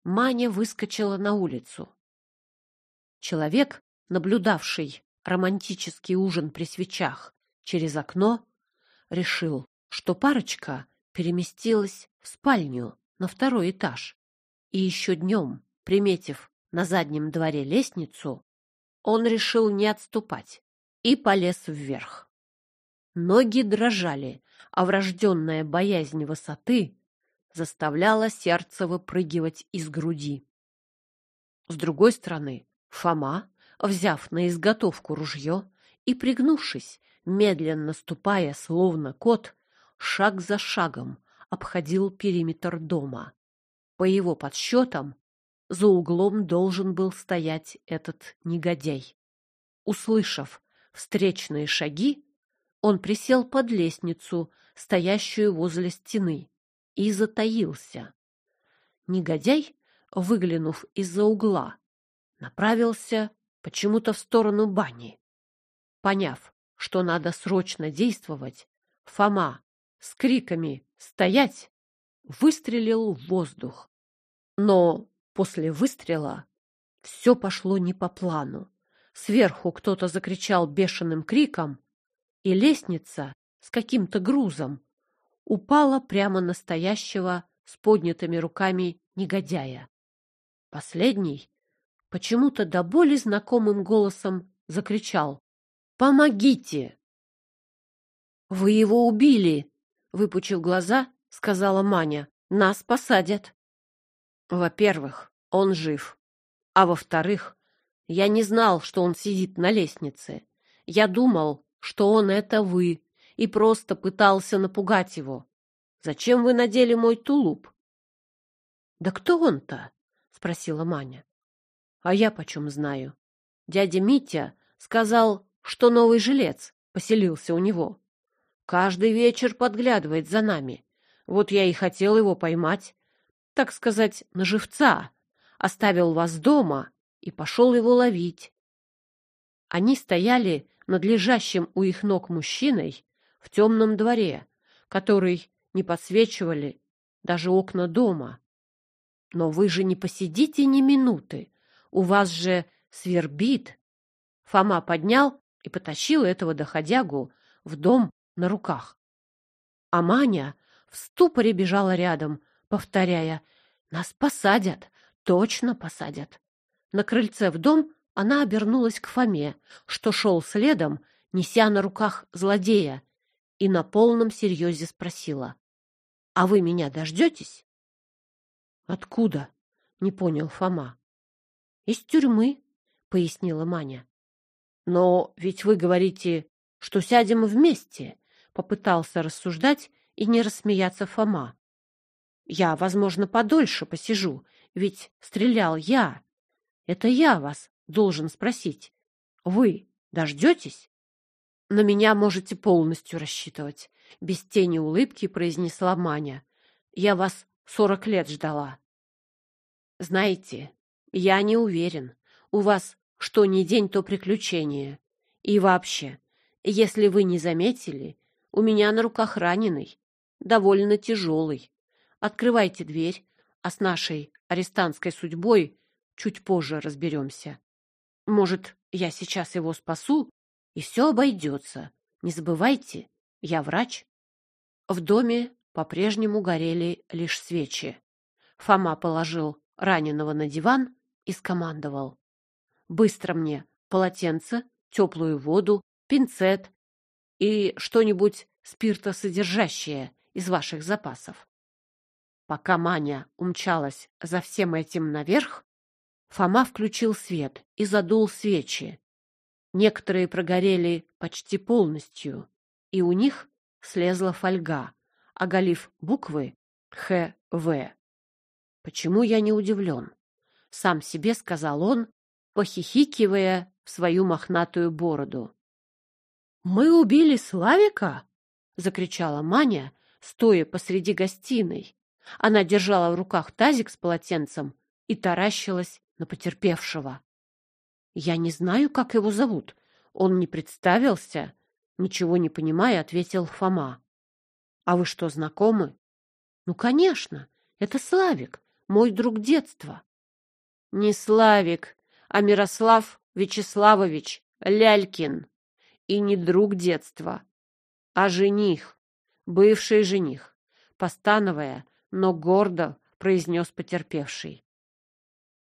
Маня выскочила на улицу. Человек, наблюдавший романтический ужин при свечах через окно, решил, что парочка переместилась в спальню на второй этаж. И еще днем, приметив на заднем дворе лестницу, он решил не отступать и полез вверх. Ноги дрожали, а врожденная боязнь высоты заставляла сердце выпрыгивать из груди. С другой стороны, Фома, взяв на изготовку ружье и пригнувшись, медленно ступая, словно кот, шаг за шагом обходил периметр дома. По его подсчетам, за углом должен был стоять этот негодяй. Услышав встречные шаги, он присел под лестницу, стоящую возле стены, и затаился. Негодяй, выглянув из-за угла, направился почему-то в сторону бани. Поняв, что надо срочно действовать, Фома с криками «Стоять!» выстрелил в воздух. Но после выстрела все пошло не по плану. Сверху кто-то закричал бешеным криком, и лестница с каким-то грузом упала прямо на стоящего с поднятыми руками негодяя. Последний почему-то до боли знакомым голосом закричал «Помогите!» «Вы его убили!» — выпучив глаза, сказала Маня. «Нас посадят!» Во-первых, он жив. А во-вторых, я не знал, что он сидит на лестнице. Я думал, что он это вы, и просто пытался напугать его. Зачем вы надели мой тулуп? — Да кто он-то? — спросила Маня. — А я почем знаю? Дядя Митя сказал, что новый жилец поселился у него. Каждый вечер подглядывает за нами. Вот я и хотел его поймать, так сказать, на живца. Оставил вас дома и пошел его ловить. Они стояли над лежащим у их ног мужчиной в темном дворе, который не подсвечивали даже окна дома. Но вы же не посидите ни минуты. У вас же свербит. Фома поднял и потащил этого доходягу в дом на руках. А Маня в ступоре бежала рядом, повторяя «Нас посадят, точно посадят». На крыльце в дом она обернулась к Фоме, что шел следом, неся на руках злодея, и на полном серьезе спросила. — А вы меня дождетесь? — Откуда? — не понял Фома. — Из тюрьмы, — пояснила Маня. — Но ведь вы говорите, что сядем вместе, — попытался рассуждать и не рассмеяться Фома. — Я, возможно, подольше посижу, ведь стрелял я. Это я вас должен спросить. Вы Дождетесь? На меня можете полностью рассчитывать, без тени улыбки произнесла Маня. Я вас сорок лет ждала. Знаете, я не уверен. У вас что ни день, то приключение. И вообще, если вы не заметили, у меня на руках раненый, довольно тяжелый. Открывайте дверь, а с нашей арестантской судьбой чуть позже разберемся. Может, я сейчас его спасу, и все обойдется. Не забывайте, я врач. В доме по-прежнему горели лишь свечи. Фома положил раненого на диван и скомандовал. «Быстро мне полотенце, теплую воду, пинцет и что-нибудь спиртосодержащее из ваших запасов». Пока Маня умчалась за всем этим наверх, Фома включил свет и задул свечи. Некоторые прогорели почти полностью, и у них слезла фольга, оголив буквы «ХВ». Почему я не удивлен? Сам себе сказал он, похихикивая в свою мохнатую бороду. «Мы убили Славика?» — закричала Маня, стоя посреди гостиной. Она держала в руках тазик с полотенцем и таращилась на потерпевшего. «Я не знаю, как его зовут. Он не представился». Ничего не понимая, ответил Фома. «А вы что, знакомы?» «Ну, конечно, это Славик, мой друг детства». «Не Славик, а Мирослав Вячеславович Лялькин. И не друг детства, а жених, бывший жених, постановая, но гордо произнес потерпевший.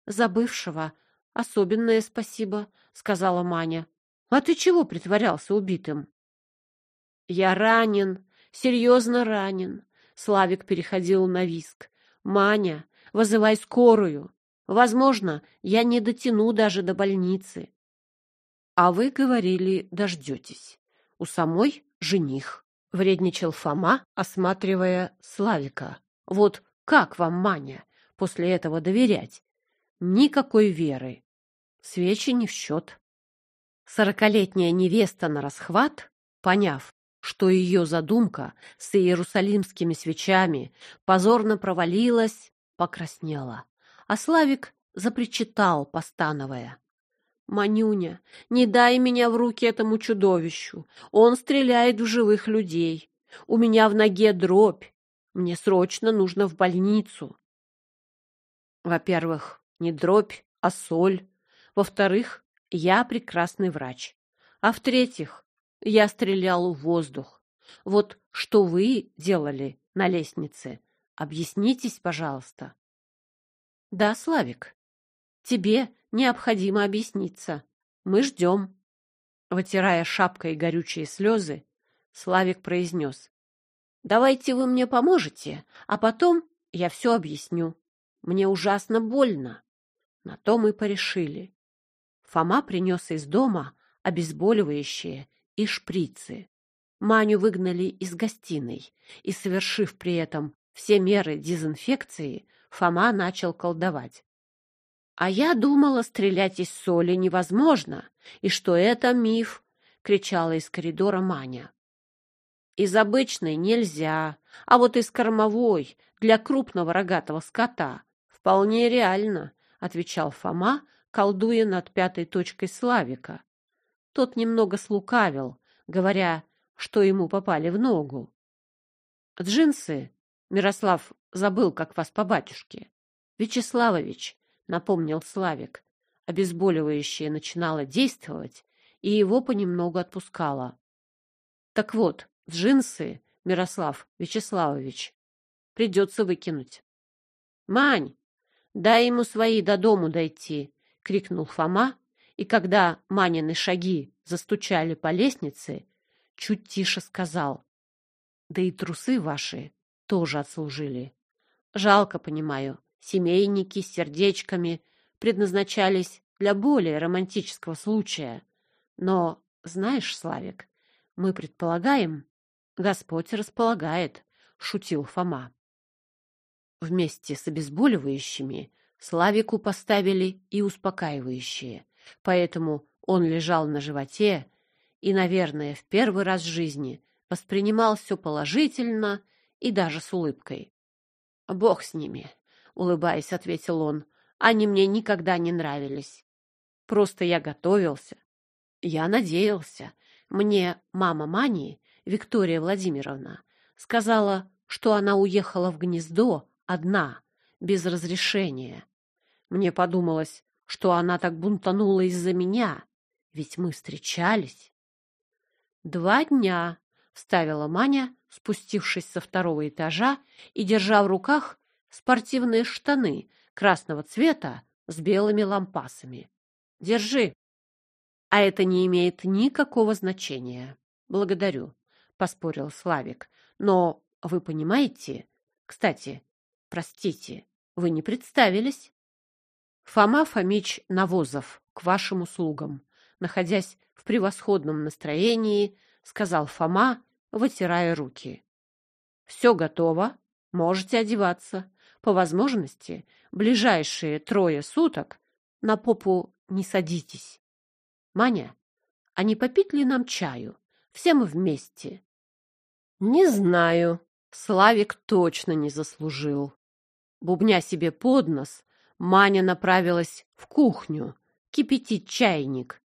Забывшего особенное спасибо, сказала Маня. А ты чего притворялся убитым? Я ранен, серьезно ранен. Славик переходил на виск. Маня, вызывай скорую. Возможно, я не дотяну даже до больницы. А вы говорили, дождетесь. У самой жених. Вредничал Фома, осматривая Славика. Вот как вам, Маня, после этого доверять? Никакой веры. Свечи не в счет. Сорокалетняя невеста на расхват, поняв, что ее задумка с иерусалимскими свечами позорно провалилась, покраснела. А Славик запричитал, постановая. «Манюня, не дай меня в руки этому чудовищу. Он стреляет в живых людей. У меня в ноге дробь. Мне срочно нужно в больницу». Во-первых, не дробь, а соль. Во-вторых, я прекрасный врач. А в-третьих, я стрелял в воздух. Вот что вы делали на лестнице? Объяснитесь, пожалуйста. Да, Славик, тебе необходимо объясниться. Мы ждем. Вытирая шапкой горючие слезы, Славик произнес. Давайте вы мне поможете, а потом я все объясню. Мне ужасно больно. На то мы порешили. Фома принес из дома обезболивающие и шприцы. Маню выгнали из гостиной, и, совершив при этом все меры дезинфекции, Фома начал колдовать. «А я думала, стрелять из соли невозможно, и что это миф!» — кричала из коридора Маня. «Из обычной нельзя, а вот из кормовой, для крупного рогатого скота, вполне реально», — отвечал Фома, колдуя над пятой точкой Славика. Тот немного слукавил, говоря, что ему попали в ногу. «Джинсы?» — Мирослав забыл, как вас по батюшке. «Вячеславович», — напомнил Славик, обезболивающее начинало действовать, и его понемногу отпускало. «Так вот, джинсы, Мирослав Вячеславович, придется выкинуть». «Мань, дай ему свои до дому дойти!» — крикнул Фома, и когда Манины шаги застучали по лестнице, чуть тише сказал. «Да и трусы ваши тоже отслужили. Жалко, понимаю, семейники с сердечками предназначались для более романтического случая. Но, знаешь, Славик, мы предполагаем, Господь располагает, — шутил Фома. Вместе с обезболивающими Славику поставили и успокаивающие, поэтому Он лежал на животе и, наверное, в первый раз в жизни воспринимал все положительно и даже с улыбкой. «Бог с ними», — улыбаясь, ответил он, — «они мне никогда не нравились. Просто я готовился. Я надеялся. Мне мама Мани, Виктория Владимировна, сказала, что она уехала в гнездо одна, без разрешения. Мне подумалось, что она так бунтанула из-за меня, ведь мы встречались. Два дня, — вставила Маня, спустившись со второго этажа и держа в руках спортивные штаны красного цвета с белыми лампасами. Держи. А это не имеет никакого значения. Благодарю, — поспорил Славик. Но вы понимаете... Кстати, простите, вы не представились? Фома Фомич Навозов к вашим услугам. Находясь в превосходном настроении, сказал Фома, вытирая руки. Все готово, можете одеваться. По возможности, ближайшие трое суток на попу не садитесь. Маня, а не попить ли нам чаю? Все мы вместе. Не знаю. Славик точно не заслужил. Бубня себе под нос, Маня направилась в кухню кипятить чайник.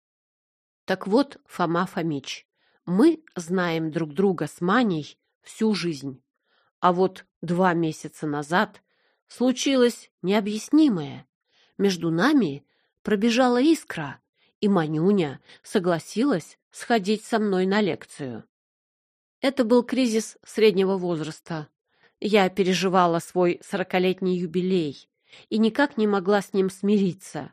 Так вот, Фома Фомич, мы знаем друг друга с Маней всю жизнь. А вот два месяца назад случилось необъяснимое. Между нами пробежала искра, и Манюня согласилась сходить со мной на лекцию. Это был кризис среднего возраста. Я переживала свой сорокалетний юбилей и никак не могла с ним смириться.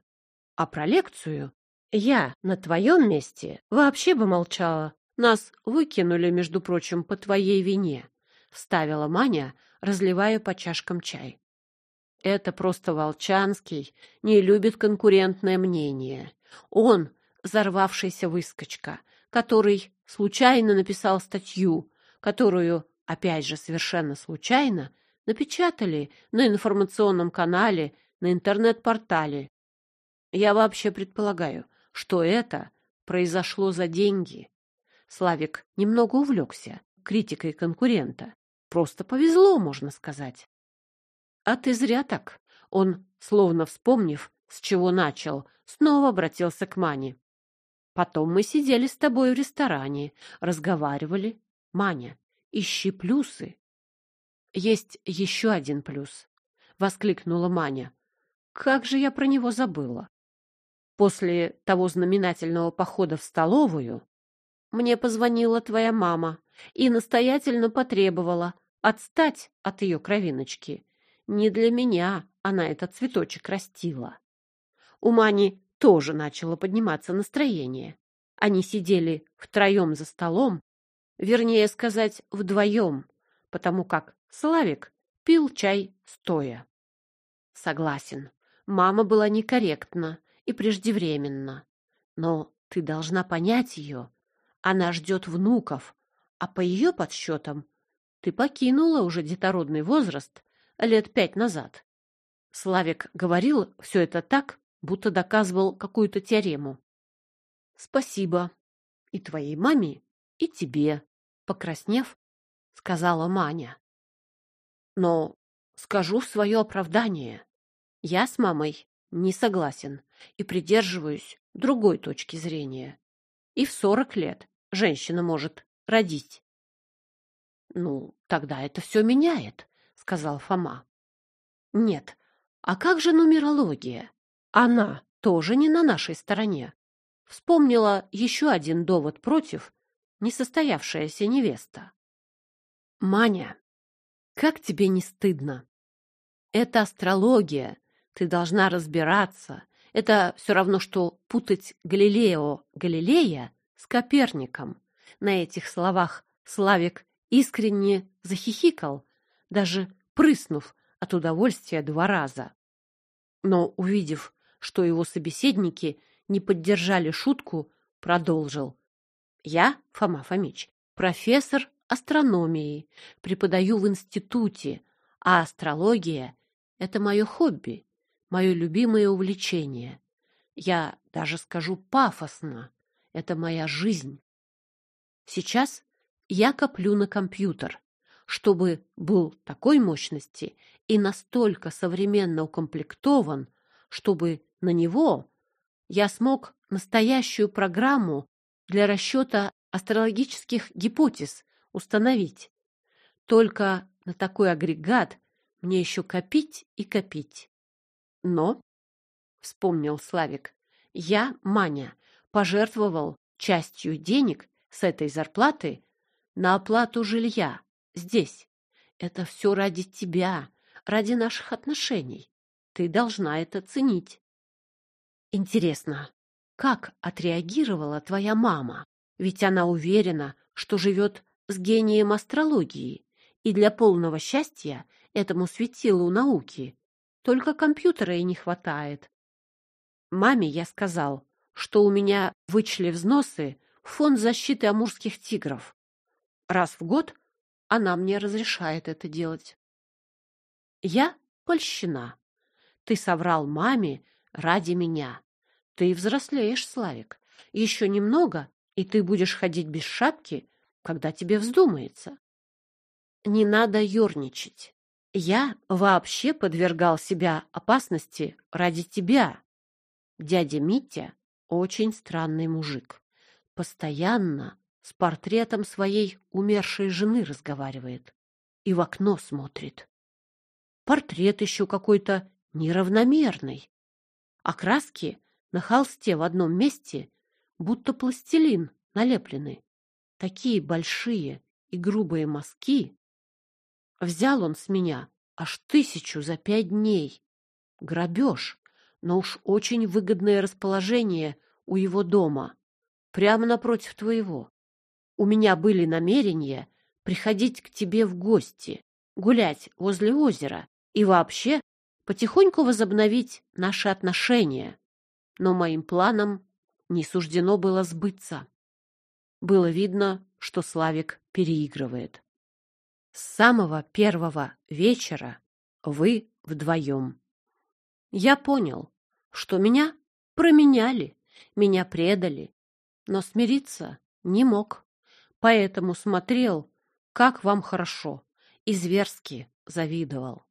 А про лекцию я на твоем месте вообще бы молчала. Нас выкинули, между прочим, по твоей вине, — вставила Маня, разливая по чашкам чай. Это просто Волчанский не любит конкурентное мнение. Он — взорвавшийся выскочка, который случайно написал статью, которую, опять же, совершенно случайно, напечатали на информационном канале, на интернет-портале. Я вообще предполагаю, что это произошло за деньги. Славик немного увлекся критикой конкурента. Просто повезло, можно сказать. А ты зря так. Он, словно вспомнив, с чего начал, снова обратился к Мане. Потом мы сидели с тобой в ресторане, разговаривали. Маня, ищи плюсы. Есть еще один плюс, воскликнула Маня. Как же я про него забыла. После того знаменательного похода в столовую мне позвонила твоя мама и настоятельно потребовала отстать от ее кровиночки. Не для меня она этот цветочек растила. У Мани тоже начало подниматься настроение. Они сидели втроем за столом, вернее сказать, вдвоем, потому как Славик пил чай стоя. Согласен, мама была некорректна и преждевременна. Но ты должна понять ее. Она ждет внуков, а по ее подсчетам ты покинула уже детородный возраст лет пять назад. Славик говорил все это так, будто доказывал какую-то теорему. Спасибо. И твоей маме, и тебе, покраснев, сказала Маня. Но скажу свое оправдание. Я с мамой не согласен и придерживаюсь другой точки зрения. И в сорок лет женщина может родить. — Ну, тогда это все меняет, — сказал Фома. — Нет, а как же нумерология? Она тоже не на нашей стороне. Вспомнила еще один довод против несостоявшаяся невеста. — Маня, как тебе не стыдно? Это астрология, ты должна разбираться. Это все равно, что путать Галилео Галилея с Коперником. На этих словах Славик искренне захихикал, даже прыснув от удовольствия два раза. Но, увидев, что его собеседники не поддержали шутку, продолжил. «Я, Фома Фомич, профессор астрономии, преподаю в институте, а астрология — это мое хобби, мое любимое увлечение. Я даже скажу пафосно. Это моя жизнь. Сейчас я коплю на компьютер, чтобы был такой мощности и настолько современно укомплектован, чтобы на него я смог настоящую программу для расчета астрологических гипотез установить. Только на такой агрегат мне еще копить и копить. Но, — вспомнил Славик, — я, Маня, пожертвовал частью денег с этой зарплаты на оплату жилья здесь. Это все ради тебя, ради наших отношений. Ты должна это ценить. Интересно, как отреагировала твоя мама? Ведь она уверена, что живет с гением астрологии, и для полного счастья этому светилу науки только компьютера и не хватает. Маме я сказал, что у меня вычли взносы в фонд защиты амурских тигров. Раз в год она мне разрешает это делать. Я польщена. Ты соврал маме ради меня. Ты взрослеешь, Славик. Еще немного, и ты будешь ходить без шапки, когда тебе вздумается. Не надо ерничать. Я вообще подвергал себя опасности ради тебя. Дядя Митя очень странный мужик. Постоянно с портретом своей умершей жены разговаривает и в окно смотрит. Портрет еще какой-то неравномерный, а краски на холсте в одном месте будто пластилин налеплены. Такие большие и грубые мазки. Взял он с меня аж тысячу за пять дней. Грабеж, но уж очень выгодное расположение у его дома, прямо напротив твоего. У меня были намерения приходить к тебе в гости, гулять возле озера и вообще потихоньку возобновить наши отношения. Но моим планам не суждено было сбыться. Было видно, что Славик переигрывает. С самого первого вечера вы вдвоем. Я понял, что меня променяли, меня предали, но смириться не мог поэтому смотрел, как вам хорошо, и зверски завидовал.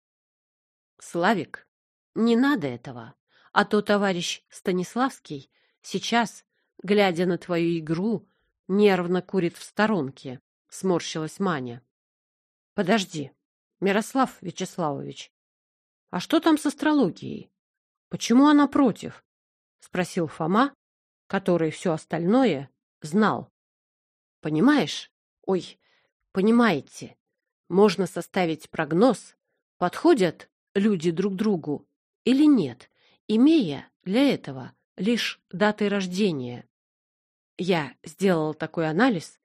Славик, не надо этого, а то товарищ Станиславский сейчас, глядя на твою игру, нервно курит в сторонке, сморщилась Маня. Подожди, Мирослав Вячеславович, а что там с астрологией? Почему она против? спросил Фома, который все остальное знал. Понимаешь? Ой, понимаете. Можно составить прогноз, подходят люди друг другу или нет, имея для этого лишь даты рождения. Я сделал такой анализ,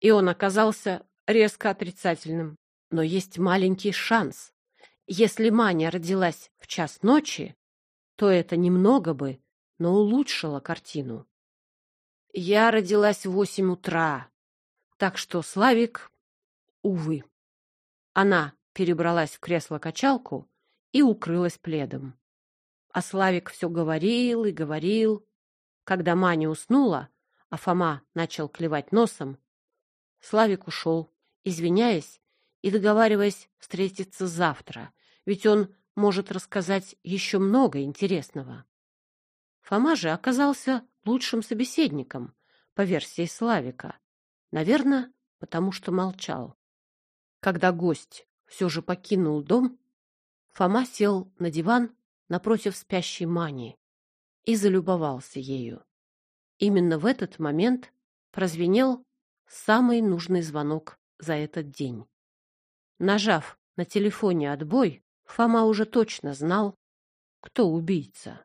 и он оказался резко отрицательным. Но есть маленький шанс. Если Маня родилась в час ночи, то это немного бы, но улучшило картину. Я родилась в восемь утра, так что Славик, увы. Она перебралась в кресло-качалку и укрылась пледом. А Славик все говорил и говорил. Когда Маня уснула, а Фома начал клевать носом, Славик ушел, извиняясь и договариваясь встретиться завтра, ведь он может рассказать еще много интересного. Фома же оказался лучшим собеседником, по версии Славика. Наверное, потому что молчал. Когда гость все же покинул дом, Фома сел на диван напротив спящей Мани и залюбовался ею. Именно в этот момент прозвенел самый нужный звонок за этот день. Нажав на телефоне отбой, Фома уже точно знал, кто убийца.